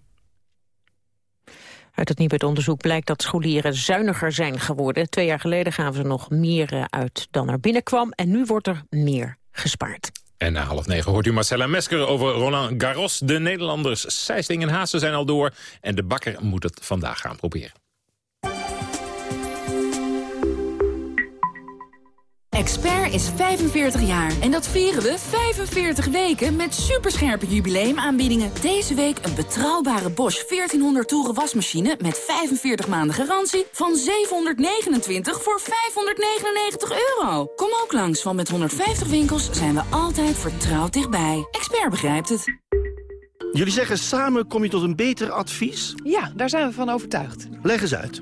Uit het Nibud-onderzoek blijkt dat scholieren zuiniger zijn geworden. Twee jaar geleden gaven ze nog meer uit dan er binnenkwam. En nu wordt er meer gespaard. En na half negen hoort u Marcella Mesker over Roland Garros. De Nederlanders Sijsting en Haase zijn al door. En de bakker moet het vandaag gaan proberen. Expert is 45 jaar en dat vieren we 45 weken met superscherpe jubileumaanbiedingen. Deze week een betrouwbare Bosch 1400 toeren wasmachine met 45 maanden garantie van 729 voor 599 euro. Kom ook langs, want met 150 winkels zijn we altijd vertrouwd dichtbij. Expert begrijpt het. Jullie zeggen samen kom je tot een beter advies? Ja, daar zijn we van overtuigd. Leg eens uit.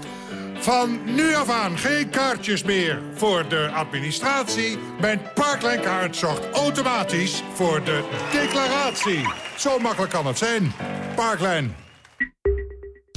Van nu af aan geen kaartjes meer voor de administratie. Mijn Parkline-kaart zorgt automatisch voor de declaratie. Zo makkelijk kan het zijn. Parklijn.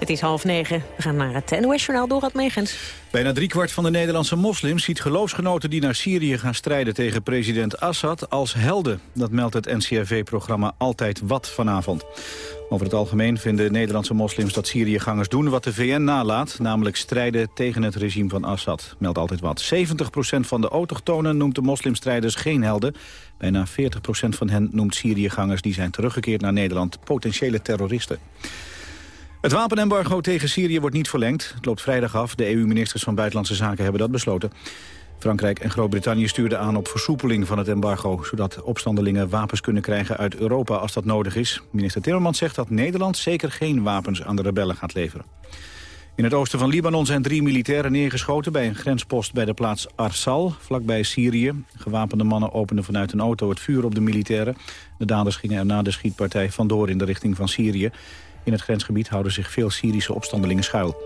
Het is half negen. We gaan naar het NOS-journaal Dorad Megens. Bijna driekwart van de Nederlandse moslims ziet geloofsgenoten die naar Syrië gaan strijden tegen president Assad als helden. Dat meldt het NCRV-programma Altijd Wat vanavond. Over het algemeen vinden Nederlandse moslims dat Syriëgangers doen wat de VN nalaat, namelijk strijden tegen het regime van Assad. Meldt Altijd Wat. 70% van de autochtonen noemt de moslimstrijders geen helden. Bijna 40% van hen noemt Syriëgangers die zijn teruggekeerd naar Nederland potentiële terroristen. Het wapenembargo tegen Syrië wordt niet verlengd. Het loopt vrijdag af. De EU-ministers van Buitenlandse Zaken hebben dat besloten. Frankrijk en Groot-Brittannië stuurden aan op versoepeling van het embargo... zodat opstandelingen wapens kunnen krijgen uit Europa als dat nodig is. Minister Timmermans zegt dat Nederland zeker geen wapens aan de rebellen gaat leveren. In het oosten van Libanon zijn drie militairen neergeschoten... bij een grenspost bij de plaats Arsal, vlakbij Syrië. Gewapende mannen openden vanuit een auto het vuur op de militairen. De daders gingen er na de schietpartij vandoor in de richting van Syrië. In het grensgebied houden zich veel Syrische opstandelingen schuil.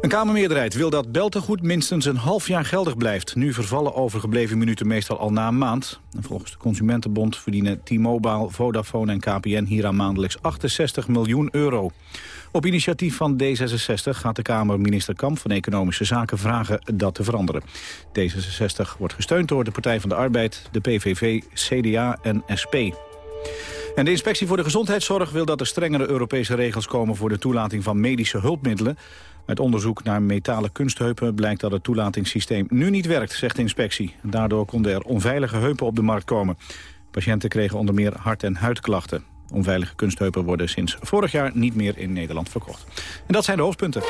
Een Kamermeerderheid wil dat beltegoed minstens een half jaar geldig blijft. Nu vervallen overgebleven minuten meestal al na een maand. En volgens de Consumentenbond verdienen T-Mobile, Vodafone en KPN hieraan maandelijks 68 miljoen euro. Op initiatief van D66 gaat de Kamer minister Kamp van Economische Zaken vragen dat te veranderen. D66 wordt gesteund door de Partij van de Arbeid, de PVV, CDA en SP. En de Inspectie voor de Gezondheidszorg wil dat er strengere Europese regels komen voor de toelating van medische hulpmiddelen. Uit onderzoek naar metalen kunstheupen blijkt dat het toelatingssysteem nu niet werkt, zegt de inspectie. Daardoor konden er onveilige heupen op de markt komen. Patiënten kregen onder meer hart- en huidklachten. Onveilige kunstheupen worden sinds vorig jaar niet meer in Nederland verkocht. En dat zijn de hoofdpunten.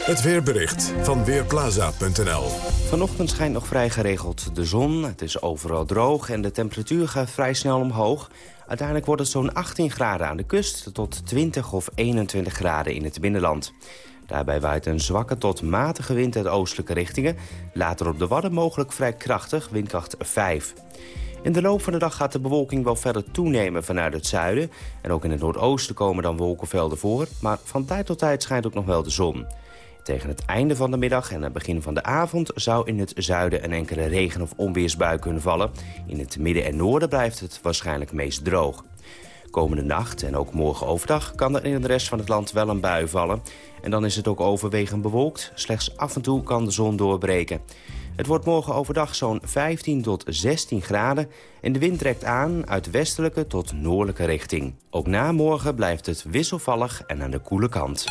Het weerbericht van Weerplaza.nl Vanochtend schijnt nog vrij geregeld de zon. Het is overal droog en de temperatuur gaat vrij snel omhoog. Uiteindelijk wordt het zo'n 18 graden aan de kust... tot 20 of 21 graden in het binnenland. Daarbij waait een zwakke tot matige wind uit oostelijke richtingen. Later op de Wadden mogelijk vrij krachtig, windkracht 5. In de loop van de dag gaat de bewolking wel verder toenemen vanuit het zuiden. En ook in het noordoosten komen dan wolkenvelden voor. Maar van tijd tot tijd schijnt ook nog wel de zon. Tegen het einde van de middag en het begin van de avond... zou in het zuiden een enkele regen- of onweersbui kunnen vallen. In het midden en noorden blijft het waarschijnlijk meest droog. Komende nacht en ook morgen overdag kan er in de rest van het land wel een bui vallen. En dan is het ook overwegend bewolkt. Slechts af en toe kan de zon doorbreken. Het wordt morgen overdag zo'n 15 tot 16 graden... en de wind trekt aan uit westelijke tot noordelijke richting. Ook na morgen blijft het wisselvallig en aan de koele kant.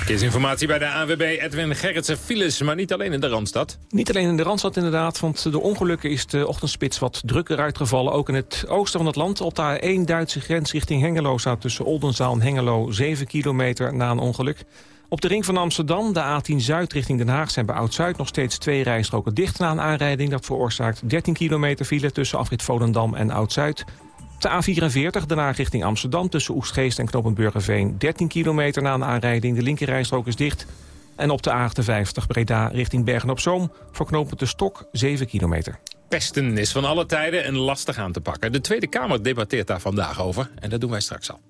Verkeersinformatie bij de ANWB Edwin Gerritsen files, maar niet alleen in de Randstad. Niet alleen in de Randstad inderdaad, want de ongelukken is de ochtendspits wat drukker uitgevallen. Ook in het oosten van het land. Op de A1 Duitse grens richting Hengelo staat tussen Oldenzaal en Hengelo 7 kilometer na een ongeluk. Op de ring van Amsterdam, de A10 Zuid richting Den Haag... zijn bij Oud-Zuid nog steeds twee rijstroken dicht na een aanrijding. Dat veroorzaakt 13 kilometer file tussen afrit Volendam en Oud-Zuid. De A44 daarna richting Amsterdam tussen Oestgeest en Knopenburgerveen 13 kilometer na een aanrijding. De linkerrijstrook is dicht. En op de A58 Breda richting Bergen-op-Zoom voor knooppunt de Stok 7 kilometer. Pesten is van alle tijden en lastig aan te pakken. De Tweede Kamer debatteert daar vandaag over en dat doen wij straks al.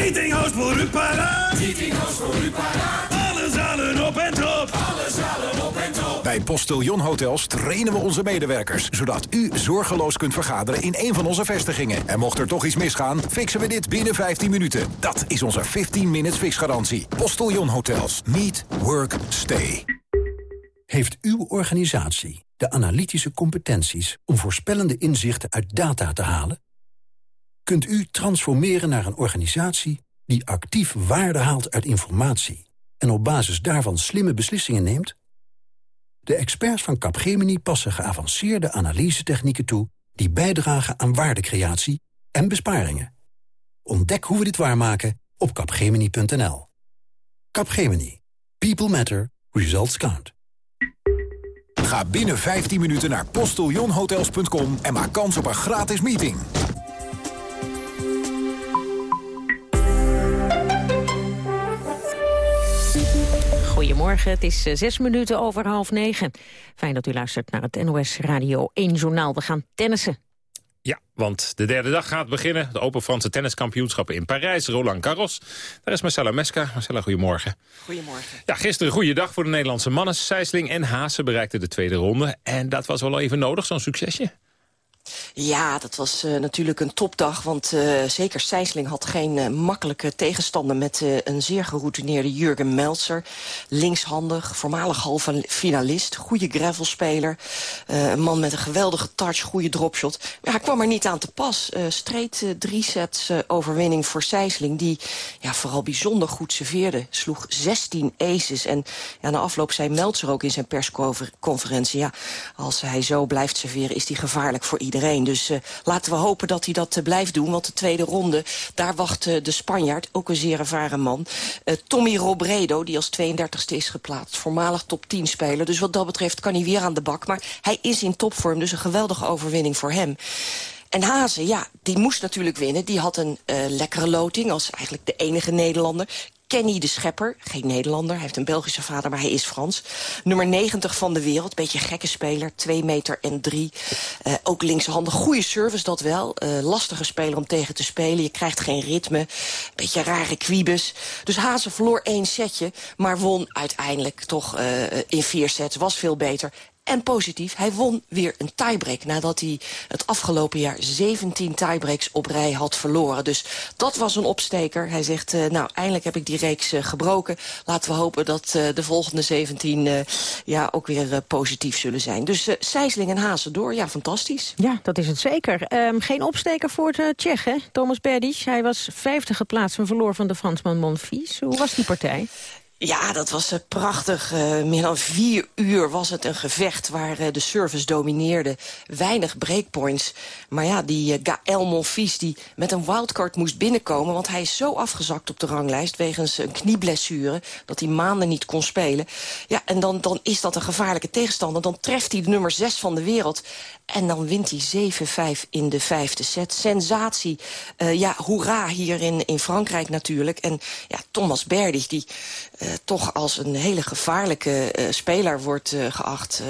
Meetinghouse voor u paraat. Meetinghouse voor u paraat. Alle zalen op en top. Alle zalen op en top. Bij Postillon Hotels trainen we onze medewerkers... zodat u zorgeloos kunt vergaderen in een van onze vestigingen. En mocht er toch iets misgaan, fixen we dit binnen 15 minuten. Dat is onze 15 minutes fixgarantie. Postillon Hotels. Meet. Work. Stay. Heeft uw organisatie de analytische competenties... om voorspellende inzichten uit data te halen? Kunt u transformeren naar een organisatie die actief waarde haalt uit informatie... en op basis daarvan slimme beslissingen neemt? De experts van Capgemini passen geavanceerde analysetechnieken toe... die bijdragen aan waardecreatie en besparingen. Ontdek hoe we dit waarmaken op capgemini.nl. Capgemini. People matter. Results count. Ga binnen 15 minuten naar postillonhotels.com en maak kans op een gratis meeting. Goedemorgen, het is eh, zes minuten over half negen. Fijn dat u luistert naar het NOS Radio 1 Journaal. We gaan tennissen. Ja, want de derde dag gaat beginnen. De Open Franse tenniskampioenschappen in Parijs. Roland Garros. Daar is Marcella Meska. Marcella, goedemorgen. Goedemorgen. Ja, gisteren een goede dag voor de Nederlandse mannen. Sijsling en Haase bereikten de tweede ronde. En dat was wel even nodig, zo'n succesje. Ja, dat was uh, natuurlijk een topdag. Want uh, zeker Sijsling had geen uh, makkelijke tegenstander... met een zeer geroutineerde Jurgen Meltzer. Linkshandig, voormalig halve finalist. Goede gravelspeler. een man met een geweldige touch, goede dropshot. Maar hij kwam er niet aan te pas. streed drie sets overwinning voor Sijsling... die ja, vooral bijzonder goed serveerde. Sloeg 16 aces. En ja, na afloop zei Meltzer ook in zijn persconferentie... ja, als hij zo blijft serveren is hij gevaarlijk voor iedereen Dus uh, laten we hopen dat hij dat uh, blijft doen. Want de tweede ronde, daar wacht uh, de Spanjaard, ook een zeer ervaren man. Tommy Robredo, die als 32e is geplaatst. Voormalig top 10 speler. Dus wat dat betreft kan hij weer aan de bak. Maar hij is in topvorm, dus een geweldige overwinning voor hem. En Hazen, ja, die moest natuurlijk winnen. Die had een lekkere loting als eigenlijk de enige Nederlander. Kenny de Schepper, geen Nederlander. Hij heeft een Belgische vader, maar hij is Frans. Nummer 90 van de wereld, beetje gekke speler. 2 meter en 3. Uh, ook linkshandig, goede service, dat wel. Uh, lastige speler om tegen te spelen. Je krijgt geen ritme. Beetje rare kwiebes. Dus Hazen verloor één setje, maar won uiteindelijk toch uh, in vier sets. Was veel beter. En positief, hij won weer een tiebreak... nadat hij het afgelopen jaar 17 tiebreaks op rij had verloren. Dus dat was een opsteker. Hij zegt, uh, nou, eindelijk heb ik die reeks uh, gebroken. Laten we hopen dat uh, de volgende 17 ja, ook weer positief zullen zijn. Dus Sijsling en Hazen door, ja, fantastisch. Ja, dat is het zeker. Um, geen opsteker voor de Tsjech, hè? Thomas Berdych. Hij was vijfde geplaatst en verloor van de Fransman Monfils. Hoe was die partij? Ja, dat was uh, prachtig. Uh, meer dan vier uur was het een gevecht waar uh, de service domineerde. Weinig breakpoints. Maar ja, die Gaël Monfils die met een wildcard moest binnenkomen... want hij is zo afgezakt op de ranglijst wegens een knieblessure... dat hij maanden niet kon spelen. Ja, en dan, dan is dat een gevaarlijke tegenstander. Dan treft hij de nummer zes van de wereld. En dan wint hij 7-5 in de vijfde set. Sensatie. ja, hoera hier in, in Frankrijk natuurlijk. En ja, Thomas Berdych, die toch als een hele gevaarlijke uh, speler wordt uh, geacht.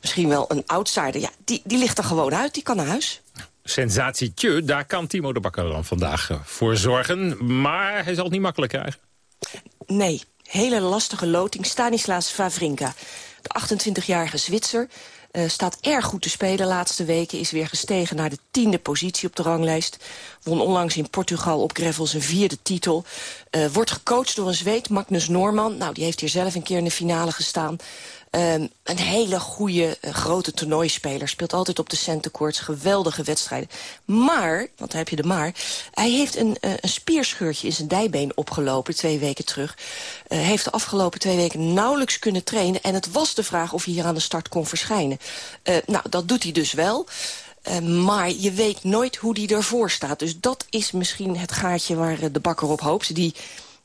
misschien wel een outsider. Ja, die, die ligt er gewoon uit, die kan naar huis. Sensatietje, daar kan Timo de Bakker dan vandaag voor zorgen. Maar hij zal het niet makkelijk krijgen. Nee, hele lastige loting. Stanislas Favrinka, de 28-jarige Zwitser... Uh, staat erg goed te spelen laatste weken. Is weer gestegen naar de tiende positie op de ranglijst. Won onlangs in Portugal op gravel zijn vierde titel. Uh, wordt gecoacht door een Zweed, Magnus Norman. Nou, die heeft hier zelf een keer in de finale gestaan. Um, een hele goede, uh, grote toernooispeler. Speelt altijd op de centercourts. Geweldige wedstrijden. Maar, want daar heb je de maar... hij heeft een, uh, een spierscheurtje in zijn dijbeen opgelopen twee weken terug. Uh, heeft de afgelopen twee weken nauwelijks kunnen trainen. En het was de vraag of hij hier aan de start kon verschijnen. nou, dat doet hij dus wel. Uh, maar je weet nooit hoe die ervoor staat. Dus dat is misschien het gaatje waar de bakker op hoopt. Die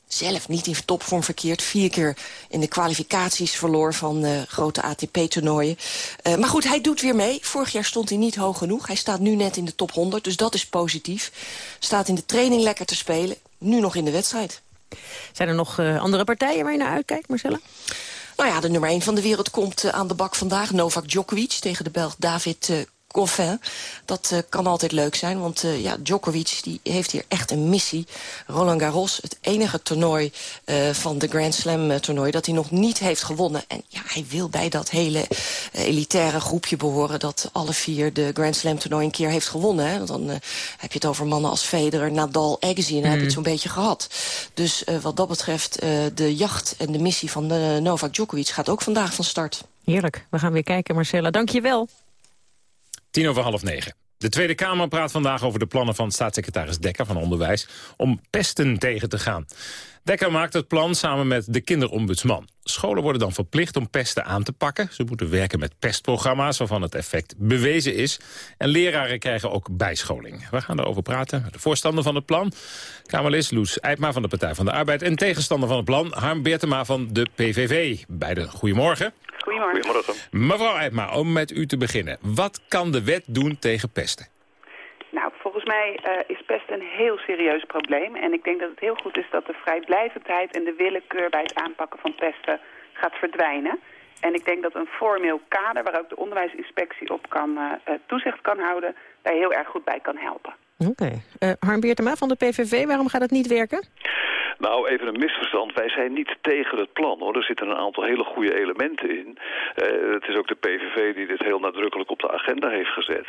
zelf niet in topvorm verkeerd. Vier keer in de kwalificaties verloor van uh, grote ATP-toernooien. Uh, maar goed, hij doet weer mee. Vorig jaar stond hij niet hoog genoeg. Hij staat nu net in de top 100, dus dat is positief. Staat in de training lekker te spelen. nu nog in de wedstrijd. Zijn er nog uh, andere partijen waar je naar uitkijkt, Marcella? Nou ja, de nummer 1 van de wereld komt uh, aan de bak vandaag. Novak Djokovic tegen de Belg David Goffin. Dat uh, kan altijd leuk zijn, want uh, ja, Djokovic die heeft hier echt een missie. Roland Garros, het enige toernooi uh, van de Grand Slam toernooi... dat hij nog niet heeft gewonnen. En ja, hij wil bij dat hele elitaire groepje behoren... dat alle vier de Grand Slam toernooi een keer heeft gewonnen. Hè? Want dan heb je het over mannen als Federer, Nadal, Agassi... en dan mm. heb je het zo'n beetje gehad. Dus wat dat betreft, de jacht en de missie van Novak Djokovic... gaat ook vandaag van start. Heerlijk. We gaan weer kijken, Marcella. Dank je wel. Tien over half negen. De Tweede Kamer praat vandaag over de plannen van staatssecretaris Dekker van Onderwijs... om pesten tegen te gaan. Dekker maakt het plan samen met de kinderombudsman. Scholen worden dan verplicht om pesten aan te pakken. Ze moeten werken met pestprogramma's waarvan het effect bewezen is. En leraren krijgen ook bijscholing. We gaan erover praten met de voorstander van het plan. Kamerlid Loes Eipma van de Partij van de Arbeid... en tegenstander van het plan Harm Beertema van de PVV. Beide goedemorgen. Goedemorgen. Goedemorgen. Mevrouw Eipma, om met u te beginnen. Wat kan de wet doen tegen pesten? Volgens mij uh, is pest een heel serieus probleem. En ik denk dat het heel goed is dat de vrijblijvendheid en de willekeur bij het aanpakken van pesten gaat verdwijnen. En ik denk dat een formeel kader waar ook de onderwijsinspectie op kan, uh, toezicht kan houden, daar heel erg goed bij kan helpen. Oké. Okay. Uh, Harm Beertema van de PVV, waarom gaat het niet werken? Nou, even een misverstand. Wij zijn niet tegen het plan, hoor. Er zitten een aantal hele goede elementen in. Uh, het is ook de PVV die dit heel nadrukkelijk op de agenda heeft gezet.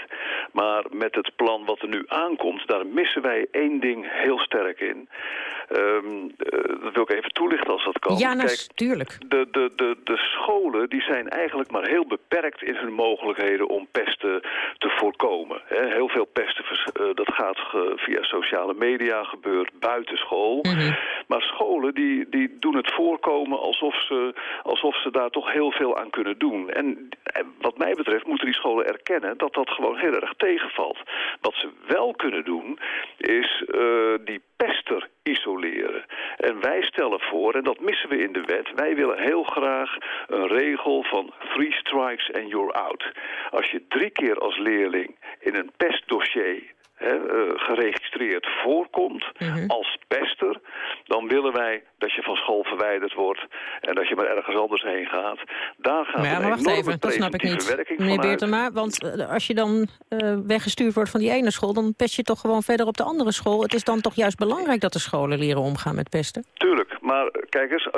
Maar met het plan wat er nu aankomt, daar missen wij één ding heel sterk in. Um, uh, dat wil ik even toelichten als dat kan. Ja, natuurlijk. Nou, de, de, de, de scholen die zijn eigenlijk maar heel beperkt in hun mogelijkheden om pesten te voorkomen. He, heel veel pesten, uh, dat gaat via sociale media, gebeurt buiten school. Mm -hmm. Maar scholen die, die doen het voorkomen alsof ze, alsof ze daar toch heel veel aan kunnen doen. En wat mij betreft moeten die scholen erkennen dat dat gewoon heel erg tegenvalt. Wat ze wel kunnen doen is uh, die pester isoleren. En wij stellen voor, en dat missen we in de wet... wij willen heel graag een regel van three strikes and you're out. Als je drie keer als leerling in een pestdossier He, uh, geregistreerd voorkomt -hmm. als pester... dan willen wij dat je van school verwijderd wordt... en dat je maar ergens anders heen gaat. Daar gaat maar ja, maar wacht even, dat snap ik niet, meneer Beertema. Want uh, als je dan uh, weggestuurd wordt van die ene school... dan pest je toch gewoon verder op de andere school. Het is dan toch juist belangrijk dat de scholen leren omgaan met pesten? Tuurlijk, maar kijk eens,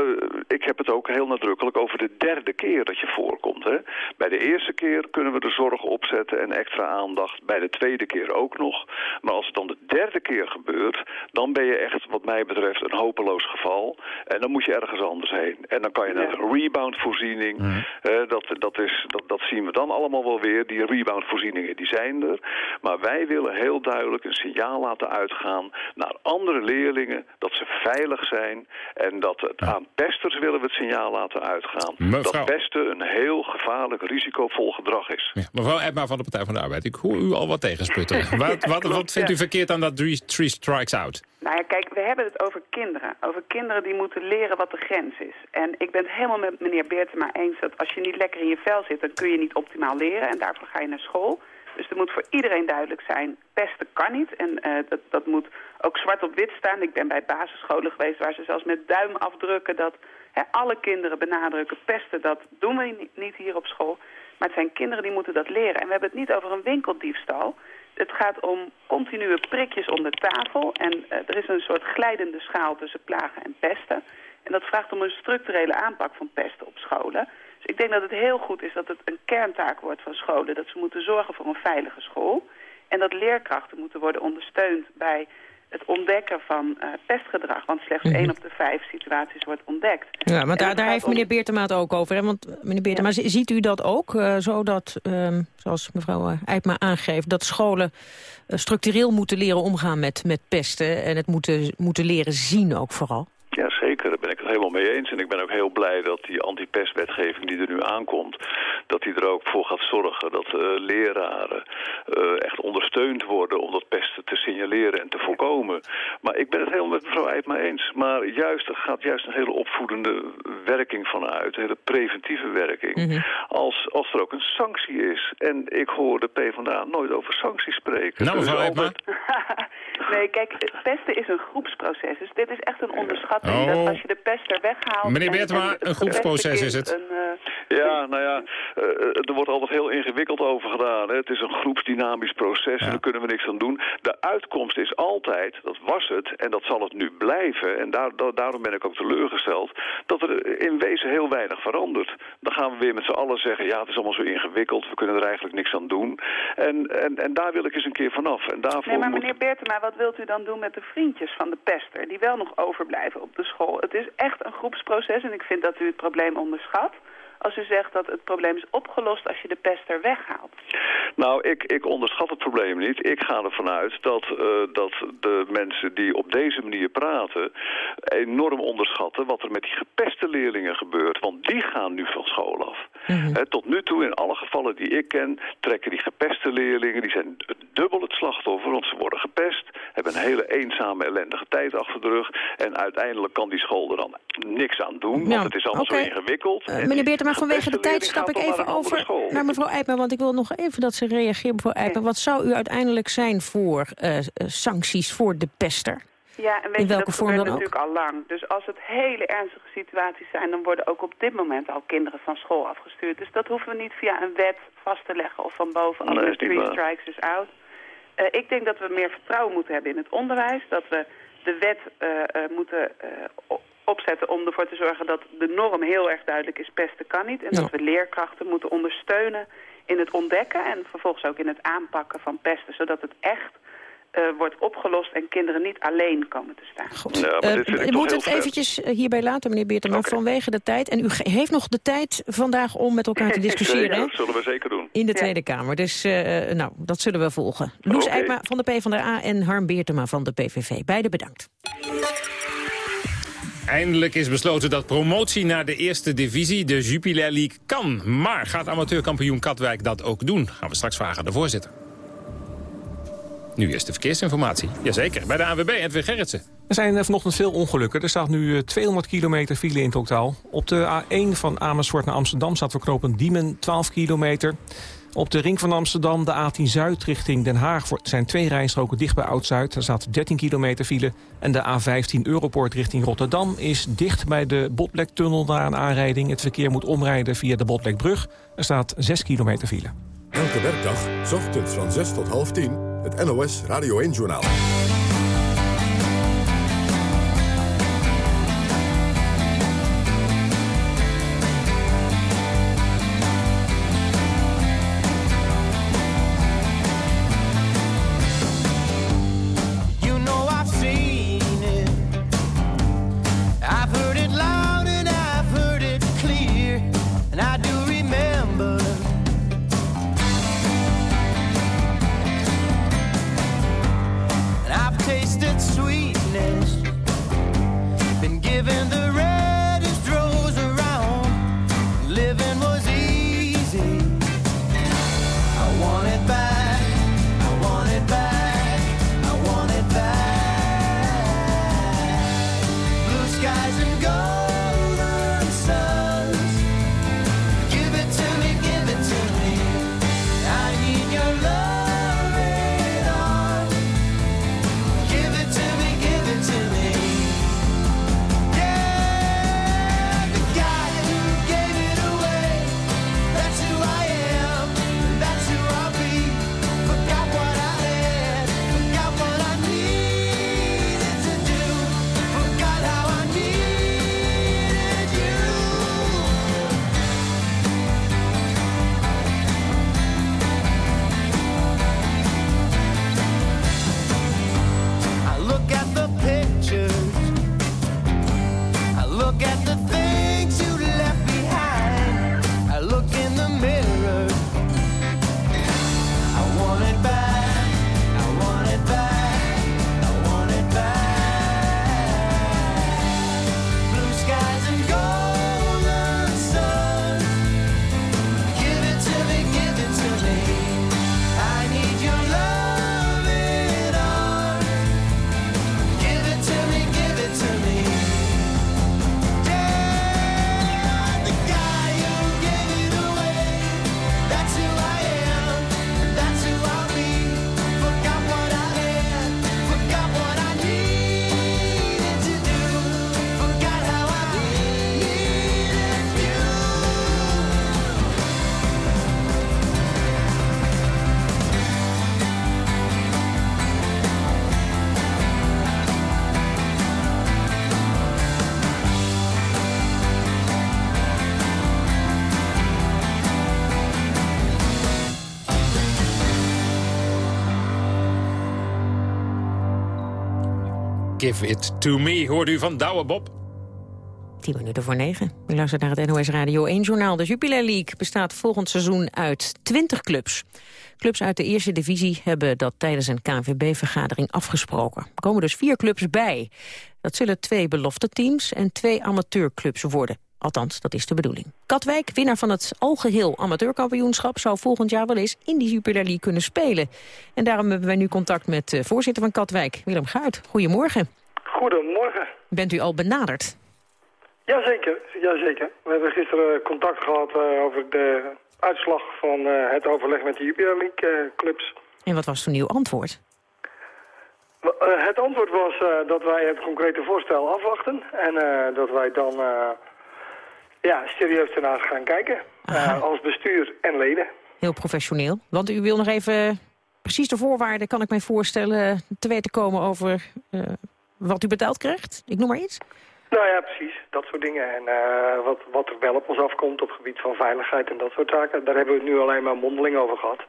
ik heb het ook heel nadrukkelijk over de derde keer dat je voorkomt. Hè. Bij de eerste keer kunnen we de zorg opzetten en extra aandacht. Bij de tweede keer ook nog. Maar als het dan de derde keer gebeurt, dan ben je echt wat mij betreft een hopeloos geval. En dan moet je ergens anders heen. En dan kan je naar een reboundvoorziening. Mm. Uh, dat, dat, is, dat, dat zien we dan allemaal wel weer. Die reboundvoorzieningen die zijn er. Maar wij willen heel duidelijk een signaal laten uitgaan naar andere leerlingen dat ze veilig zijn. En dat het aan pesters willen we het signaal laten uitgaan. Mevrouw... Dat pesten een heel gevaarlijk, risicovol gedrag is. Ja, mevrouw Edma van de Partij van de Arbeid, ik hoor u al wat tegensputteren. <laughs> wat, wat, wat vindt u verkeerd aan dat three, three strikes out? Nou ja, kijk, we hebben het over kinderen. Over kinderen die moeten leren wat de grens is. En ik ben het helemaal met meneer Beertema eens dat als je niet lekker in je vel zit... dan kun je niet optimaal leren en daarvoor ga je naar school. Dus er moet voor iedereen duidelijk zijn, pesten kan niet. En uh, dat, dat moet ook zwart op wit staan. Ik ben bij basisscholen geweest waar ze zelfs met duim afdrukken... dat hè, alle kinderen benadrukken, pesten, dat doen we niet hier op school. Maar het zijn kinderen die moeten dat leren. En we hebben het niet over een winkeldiefstal... Het gaat om continue prikjes onder tafel. En uh, er is een soort glijdende schaal tussen plagen en pesten. En dat vraagt om een structurele aanpak van pesten op scholen. Dus ik denk dat het heel goed is dat het een kerntaak wordt van scholen. Dat ze moeten zorgen voor een veilige school. En dat leerkrachten moeten worden ondersteund bij het ontdekken van uh, pestgedrag. Want slechts mm -hmm. één op de vijf situaties wordt ontdekt. Ja, maar daar, daar heeft meneer Beertema het ook over. Hè? Want meneer Beertema, ja. ziet u dat ook? Uh, zodat, um, zoals mevrouw Eijpma aangeeft, dat scholen structureel moeten leren omgaan met, met pesten... en het moeten, moeten leren zien ook vooral? Ja, zeker. Daar ben ik helemaal mee eens. En ik ben ook heel blij dat die antipestwetgeving die er nu aankomt... dat die er ook voor gaat zorgen dat uh, leraren uh, echt ondersteund worden... om dat pesten te signaleren en te voorkomen. Maar ik ben het helemaal met mevrouw Eijtma eens. Maar juist, er gaat juist een hele opvoedende werking vanuit. Een hele preventieve werking. Mm -hmm. als, als er ook een sanctie is. En ik hoor de PvdA nooit over sancties spreken. Nou, mevrouw dus Eijtma. <laughs> Nee, kijk, pesten is een groepsproces. Dus dit is echt een onderschatting. Oh. Dat als je de Meneer het een groepsproces is het. eh, Ja, nou ja, eh, er wordt altijd heel ingewikkeld over gedaan. Hè. Het is een groepsdynamisch proces en daar kunnen we niks aan doen. De uitkomst is altijd, dat was het en dat zal het nu blijven... en daar, da- daarom ben ik ook teleurgesteld... dat er in wezen heel weinig verandert. Dan gaan we weer met z'n allen zeggen... ja, het is allemaal zo ingewikkeld, we kunnen er eigenlijk niks aan doen. En, en, en daar wil ik eens een keer vanaf. En daarvoor Nee, maar moet- meneer Bertema, wat wilt u dan doen met de vriendjes van de pester... die wel nog overblijven op de school? Het is echt een groepsproces en ik vind dat u het probleem onderschat... als u zegt dat het probleem is opgelost als je de pester weghaalt. Nou, ik, ik onderschat het probleem niet. Ik ga ervan uit dat, eh, dat de mensen die op deze manier praten... enorm onderschatten wat er met die gepeste leerlingen gebeurt. Want die gaan nu van school af. Hè, tot nu toe, in alle gevallen die ik ken... trekken die gepeste leerlingen, die zijn dubbel het slachtoffer... want ze worden gepest, hebben een hele eenzame, ellendige tijd achter de rug... en uiteindelijk kan die school er dan niks aan doen... want Nou, het is allemaal zo ingewikkeld. Eh, En meneer Beertema, vanwege de tijd stap ik even over naar mevrouw Eijkman. Want ik wil nog even dat ze reageert, mevrouw Eijkman. Wat zou u uiteindelijk zijn voor eh, eh, sancties voor de pester? Ja, en weet In je, welke dat vorm gebeurt dan ook? natuurlijk al lang. Dus als het hele ernstige situaties zijn... dan worden ook op dit moment al kinderen van school afgestuurd. Dus dat hoeven we niet via een wet vast te leggen... of van boven Nee, alle three waar. strikes is out. Eh, ik denk dat we meer vertrouwen moeten hebben in het onderwijs. Dat we de wet eh, eh, moeten eh, opzetten om ervoor te zorgen... dat de norm heel erg duidelijk is, pesten kan niet. En dat we leerkrachten moeten ondersteunen in het ontdekken... en vervolgens ook in het aanpakken van pesten... zodat het echt eh, wordt opgelost en kinderen niet alleen komen te staan. Goed. Ja, maar Eh, dit vind ik heel het ver. eventjes eh, hierbij laten, meneer Beertema, vanwege de tijd. En u heeft nog de tijd vandaag om met elkaar te <laughs> discussiëren. Dat zullen we zeker doen. In de Tweede Kamer. Dus eh, nou, dat zullen we volgen. Loes. Eikma van de PvdA en Harm Beertema van de PVV. Beide bedankt. Eindelijk is besloten dat promotie naar de eerste divisie, de Jupiler League, kan. Maar gaat amateurkampioen Katwijk dat ook doen? Gaan we straks vragen aan de voorzitter. Nu is de verkeersinformatie. Jazeker, bij de AWB Edwin Gerritsen. Er zijn eh, vanochtend veel ongelukken. Er staat nu eh, 200 kilometer file in totaal. Op de A1 van Amersfoort naar Amsterdam staat voor knooppunt Diemen 12 kilometer. Op de ring van Amsterdam, de A10 Zuid richting Den Haag... zijn twee rijstroken dicht bij Oud-Zuid. Er staat 13 kilometer file. En de A15 Europoort richting Rotterdam is dicht bij de Botlektunnel... na een aanrijding. Het verkeer moet omrijden via de Botlekbrug. Er staat 6 kilometer file. Elke werkdag, ochtends van 6 tot half 10, het NOS Radio 1-journaal. Give It To Me, hoort u van Douwe Bob. 10 minuten voor 9. U luistert naar het NOS Radio 1-journaal. De Jupiler League bestaat volgend seizoen uit 20 clubs. Clubs uit de eerste divisie hebben dat tijdens een KNVB-vergadering afgesproken. Er komen dus vier clubs bij. Dat zullen twee belofte teams en twee amateurclubs worden. Althans, dat is de bedoeling. Katwijk, winnaar van het algeheel amateurkampioenschap... zou volgend jaar wel eens in die Jupiler League kunnen spelen. En daarom hebben wij nu contact met de voorzitter van Katwijk, Willem Guit. Goedemorgen. Goedemorgen. Bent u al benaderd? Jazeker, jazeker. We hebben gisteren contact gehad eh, over de uitslag van eh, het overleg met de Jupiler League eh, clubs. En wat was toen uw antwoord? Eh, het antwoord was eh, dat wij het concrete voorstel afwachten en eh, dat wij dan eh, ja, serieus ernaar gaan kijken. Eh, als bestuur en leden. Heel professioneel. Want u wil nog even precies de voorwaarden, kan ik mij voorstellen, te weten komen over eh, wat u betaald krijgt. Ik noem maar iets. Nou ja, precies. Dat soort dingen. En eh, wat, wat er wel op ons afkomt op het gebied van veiligheid en dat soort zaken. Daar hebben we het nu alleen maar mondeling over gehad.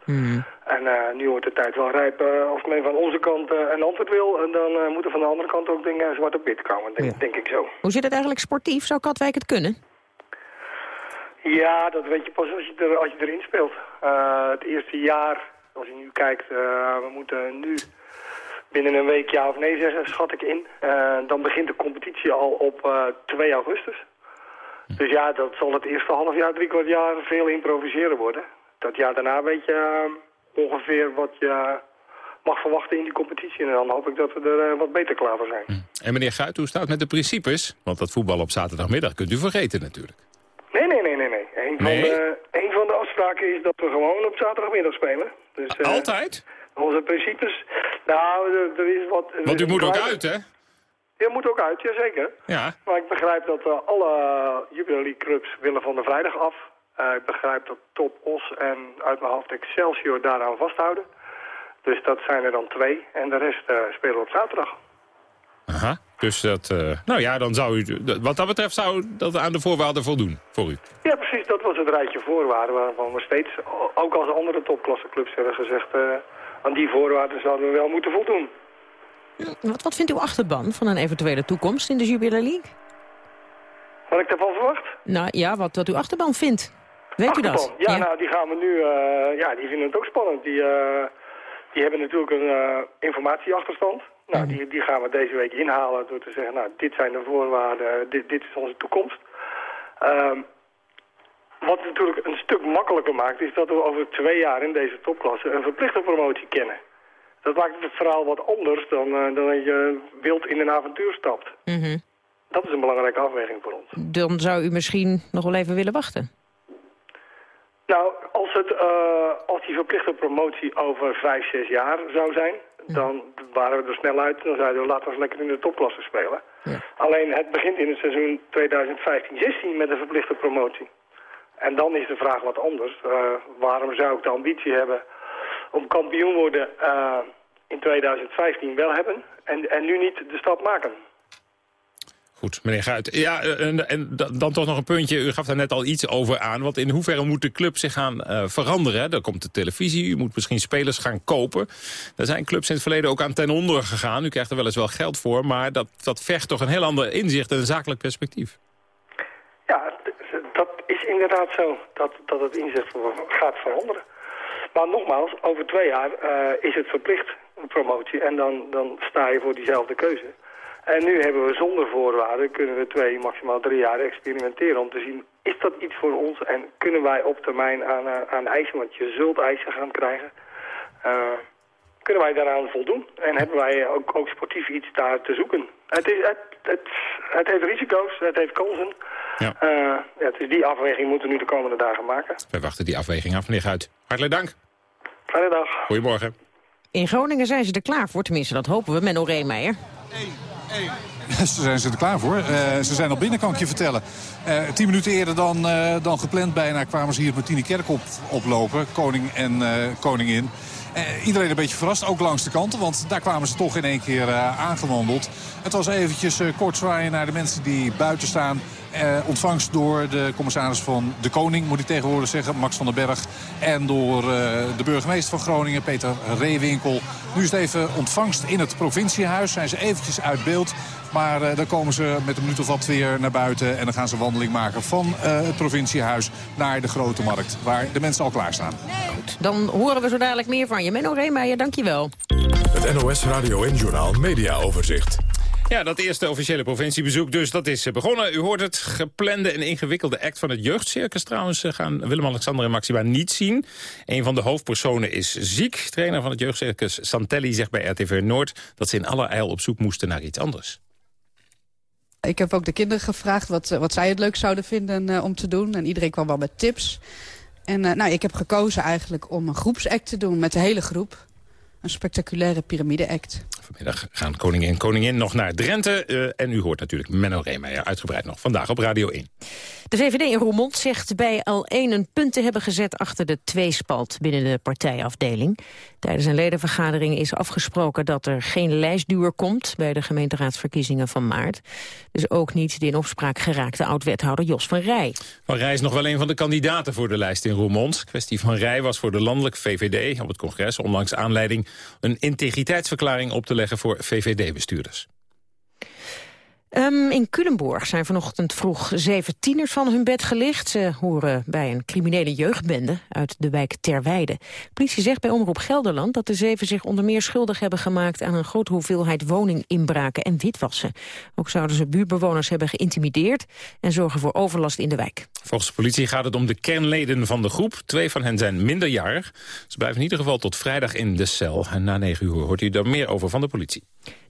En eh, nu wordt de tijd wel rijp. eh, als men van onze kant een antwoord wil, en dan moeten van de andere kant ook dingen zwart op wit komen. Denk, denk ik zo. Hoe zit het eigenlijk sportief? Zou Katwijk het kunnen? Ja, dat weet je pas als je, er, als je erin speelt. Eh, het eerste jaar, als je nu kijkt, eh, we moeten nu binnen een week ja of nee zeggen, schat ik in. Eh, dan begint de competitie al op eh, 2 augustus. Dus ja, dat zal het eerste half jaar, drie kwart jaar veel improviseren worden. Dat jaar daarna weet je ongeveer wat je mag verwachten in die competitie. En dan hoop ik dat we er wat beter klaar voor zijn. En meneer Guit, hoe staat het met de principes? Want dat voetbal op zaterdagmiddag kunt u vergeten natuurlijk. Nee. Een, Nee? Van de, een van de afspraken is dat we gewoon op zaterdagmiddag spelen. Dus, eh, Altijd? Onze principes. Nou, er, er is wat... er Want u moet ook uit, hè? Ja, moet ook uit, jazeker. Ja. Maar ik begrijp dat eh, alle League clubs willen van de vrijdag af. Eh, ik begrijp dat Top Os en uit mijn hoofd Excelsior daaraan vasthouden. Dus dat zijn er dan twee. En de rest eh, spelen op zaterdag. Aha. Dus dat, eh, nou ja, dan zou u, wat dat betreft zou dat aan de voorwaarden voldoen voor u. Ja, precies. Dat was het rijtje voorwaarden waarvan we steeds, ook als andere topklasseclubs hebben gezegd... eh, aan die voorwaarden zouden we wel moeten voldoen. Wat, wat vindt uw achterban van een eventuele toekomst in de Jupiler League? Wat ik daarvan verwacht? Nou ja, wat, wat uw achterban vindt. Weet u dat? Achterban. Ja, nou, die gaan we nu... eh, ja, die vinden het ook spannend. Die, eh, die hebben natuurlijk een eh, informatieachterstand. Nou, die, die gaan we deze week inhalen door te zeggen... nou, dit zijn de voorwaarden, dit, dit is onze toekomst. Ehm, wat natuurlijk een stuk makkelijker maakt... is dat we over twee jaar in deze topklasse een verplichte promotie kennen. Dat maakt het verhaal wat anders dan, eh, dan dat je wild in een avontuur stapt. Mhm. Dat is een belangrijke afweging voor ons. Dan zou u misschien nog wel even willen wachten. Nou, als, het, eh, als die verplichte promotie over vijf, zes jaar zou zijn... dan waren we er snel uit. Dan zeiden we, laten we eens lekker in de topklasse spelen. Alleen, het begint in het seizoen 2015-16 met een verplichte promotie. En dan is de vraag wat anders. Eh, waarom zou ik de ambitie hebben om kampioen worden eh, in 2015 wel hebben... En, en nu niet de stap maken? Goed, meneer Guit. Ja, eh, en, en da- dan toch nog een puntje. U gaf daar net al iets over aan. Want in hoeverre moet de club zich gaan eh, veranderen? hè? Er komt de televisie, u moet misschien spelers gaan kopen. Daar zijn clubs in het verleden ook aan ten onder gegaan. U krijgt er wel eens wel geld voor. Maar dat, dat vergt toch een heel ander inzicht en een zakelijk perspectief. Ja, dat is inderdaad zo, dat, dat het inzicht gaat veranderen. Maar nogmaals, over twee jaar eh, is het verplicht, een promotie, en dan, dan sta je voor diezelfde keuze. En nu hebben we zonder voorwaarden, kunnen we twee, maximaal drie jaar experimenteren om te zien, is dat iets voor ons en kunnen wij op termijn aan, aan eisen, want je zult eisen gaan krijgen, eh, kunnen wij daaraan voldoen? En hebben wij ook, ook sportief iets daar te zoeken? Het, is, het, het, het heeft risico's, het heeft kansen. Ja. Eh, ja, het is die afweging moeten we nu de komende dagen maken. Wij wachten die afweging af, meneer Guit. Hartelijk dank. Fijne dag. Goedemorgen. In Groningen zijn ze er klaar voor, tenminste dat hopen we, Menno Reemeijer. <laughs> Ze zijn ze er klaar voor. Eh, ze zijn al binnen, kan ik je vertellen. Eh, tien minuten eerder dan, eh, dan gepland bijna kwamen ze hier Martini Kerk op, oplopen. Koning en koningin. iedereen een beetje verrast, ook langs de kanten. Want daar kwamen ze toch in één keer aangewandeld. Het was eventjes kort zwaaien naar de mensen die buiten staan. Eh, ontvangst door de commissaris van de Koning, moet ik tegenwoordig zeggen, Max van den Berg. En door uh, de burgemeester van Groningen, Peter Reewinkel. Nu is het even ontvangst in het provinciehuis. Zijn ze eventjes uit beeld. Maar uh, dan komen ze met een minuut of wat weer naar buiten. En dan gaan ze een wandeling maken van het provinciehuis naar de Grote Markt. Waar de mensen al klaarstaan. Goed, dan horen we zo dadelijk meer van je. Menno Reemeijer, dankjewel. Het NOS Radio en Journaal Media Overzicht. Ja, dat eerste officiële provinciebezoek dus, dat is begonnen. U hoort het geplande en ingewikkelde act van het jeugdcircus trouwens... Eh, gaan Willem-Alexander en Maxima niet zien. Een van de hoofdpersonen is ziek. Trainer van het jeugdcircus Santelli zegt bij RTV Noord... dat ze in alle eil op zoek moesten naar iets anders. Ik heb ook de kinderen gevraagd wat, wat zij het leuk zouden vinden om te doen. En iedereen kwam wel met tips. En nou, ik heb gekozen eigenlijk om een groepsact te doen met de hele groep. Een spectaculaire piramide-act. Vanmiddag gaan koningin en koningin nog naar Drenthe. Uh, en u hoort natuurlijk Menno Reemeijer uitgebreid nog vandaag op Radio 1. De VVD in Roermond zegt bij al één een punt te hebben gezet... achter de tweespalt binnen de partijafdeling. Tijdens een ledenvergadering is afgesproken dat er geen lijstduur komt... bij de gemeenteraadsverkiezingen van maart. Dus ook niet de in opspraak geraakte oud-wethouder Jos van Rij. Van Rij is nog wel een van de kandidaten voor de lijst in Roermond. kwestie van Rij was voor de landelijke VVD op het congres... onlangs aanleiding een integriteitsverklaring op te leggen voor VVD-bestuurders. Um, in Culemborg zijn vanochtend vroeg zeven tieners van hun bed gelicht. Ze horen bij een criminele jeugdbende uit de wijk Terweide. De politie zegt bij Omroep Gelderland dat de zeven zich onder meer schuldig hebben gemaakt... aan een grote hoeveelheid woninginbraken en witwassen. Ook zouden ze buurtbewoners hebben geïntimideerd... en zorgen voor overlast in de wijk. Volgens de politie gaat het om de kernleden van de groep. Twee van hen zijn minderjarig. Ze blijven in ieder geval tot vrijdag in de cel. En na negen uur hoort u daar meer over van de politie.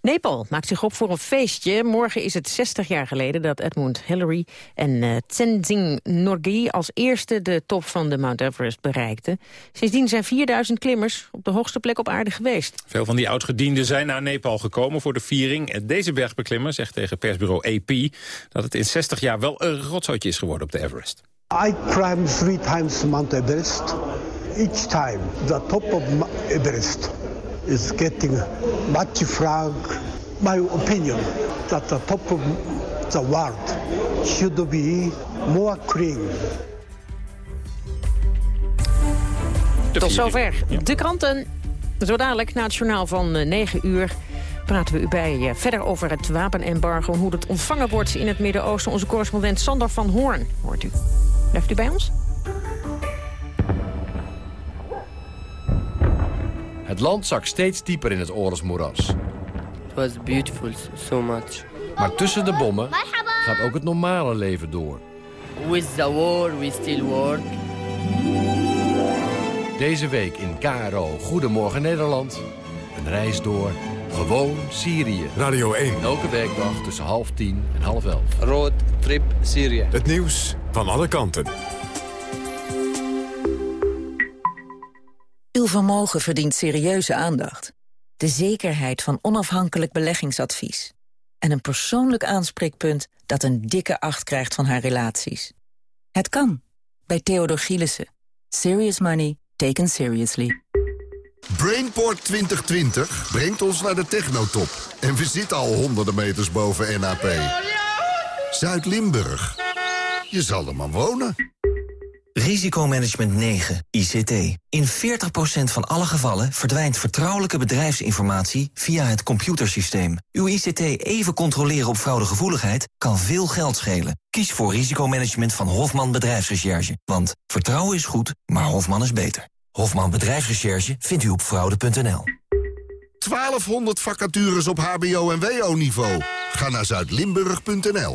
Nepal maakt zich op voor een feestje. Morgen is het 60 jaar geleden dat Edmund Hillary en uh, Tenzing Norgay als eerste de top van de Mount Everest bereikten. Sindsdien zijn 4000 klimmers op de hoogste plek op aarde geweest. Veel van die oudgedienden zijn naar Nepal gekomen voor de viering. Deze bergbeklimmer zegt tegen persbureau AP dat het in 60 jaar wel een rotzootje is geworden op de Everest. I climbed three times Mount Everest. Each time the top of Everest is getting much flag. My opinion that the top of the world should be more clean. Tot zover de kranten. Zo dadelijk na het journaal van 9 eh, uur praten we u bij eh, verder over het wapenembargo... hoe het ontvangen wordt in het Midden-Oosten. Onze correspondent Sander van Hoorn hoort u. Blijft u bij ons? Het land zakt steeds dieper in het oorlogsmoeras. It was beautiful, so much. Maar tussen de bommen gaat ook het normale leven door. With the war, we still work. Deze week in KRO Goedemorgen Nederland. Een reis door gewoon Syrië. Radio 1. Elke werkdag tussen half tien en half elf. Road trip Syrië. Het nieuws van alle kanten. Uw vermogen verdient serieuze aandacht. De zekerheid van onafhankelijk beleggingsadvies. En een persoonlijk aanspreekpunt dat een dikke acht krijgt van haar relaties. Het kan. Bij Theodor Gielissen. Serious money taken seriously. Brainport 2020 brengt ons naar de technotop. En we zitten al honderden meters boven NAP. Zuid-Limburg. Je zal er maar wonen. Risicomanagement 9, ICT. In 40% van alle gevallen verdwijnt vertrouwelijke bedrijfsinformatie via het computersysteem. Uw ICT even controleren op fraudegevoeligheid kan veel geld schelen. Kies voor risicomanagement van Hofman Bedrijfsrecherche. Want vertrouwen is goed, maar Hofman is beter. Hofman Bedrijfsrecherche vindt u op fraude.nl. 1200 vacatures op hbo- en wo-niveau. Ga naar zuidlimburg.nl.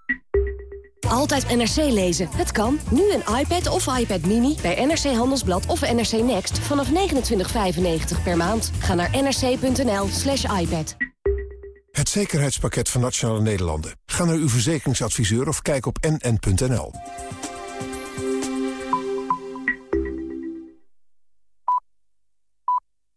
Altijd NRC lezen. Het kan. Nu een iPad of iPad Mini bij NRC Handelsblad of NRC Next vanaf 29,95 per maand. Ga naar nrc.nl slash iPad. Het zekerheidspakket van Nationale Nederlanden. Ga naar uw verzekeringsadviseur of kijk op nn.nl.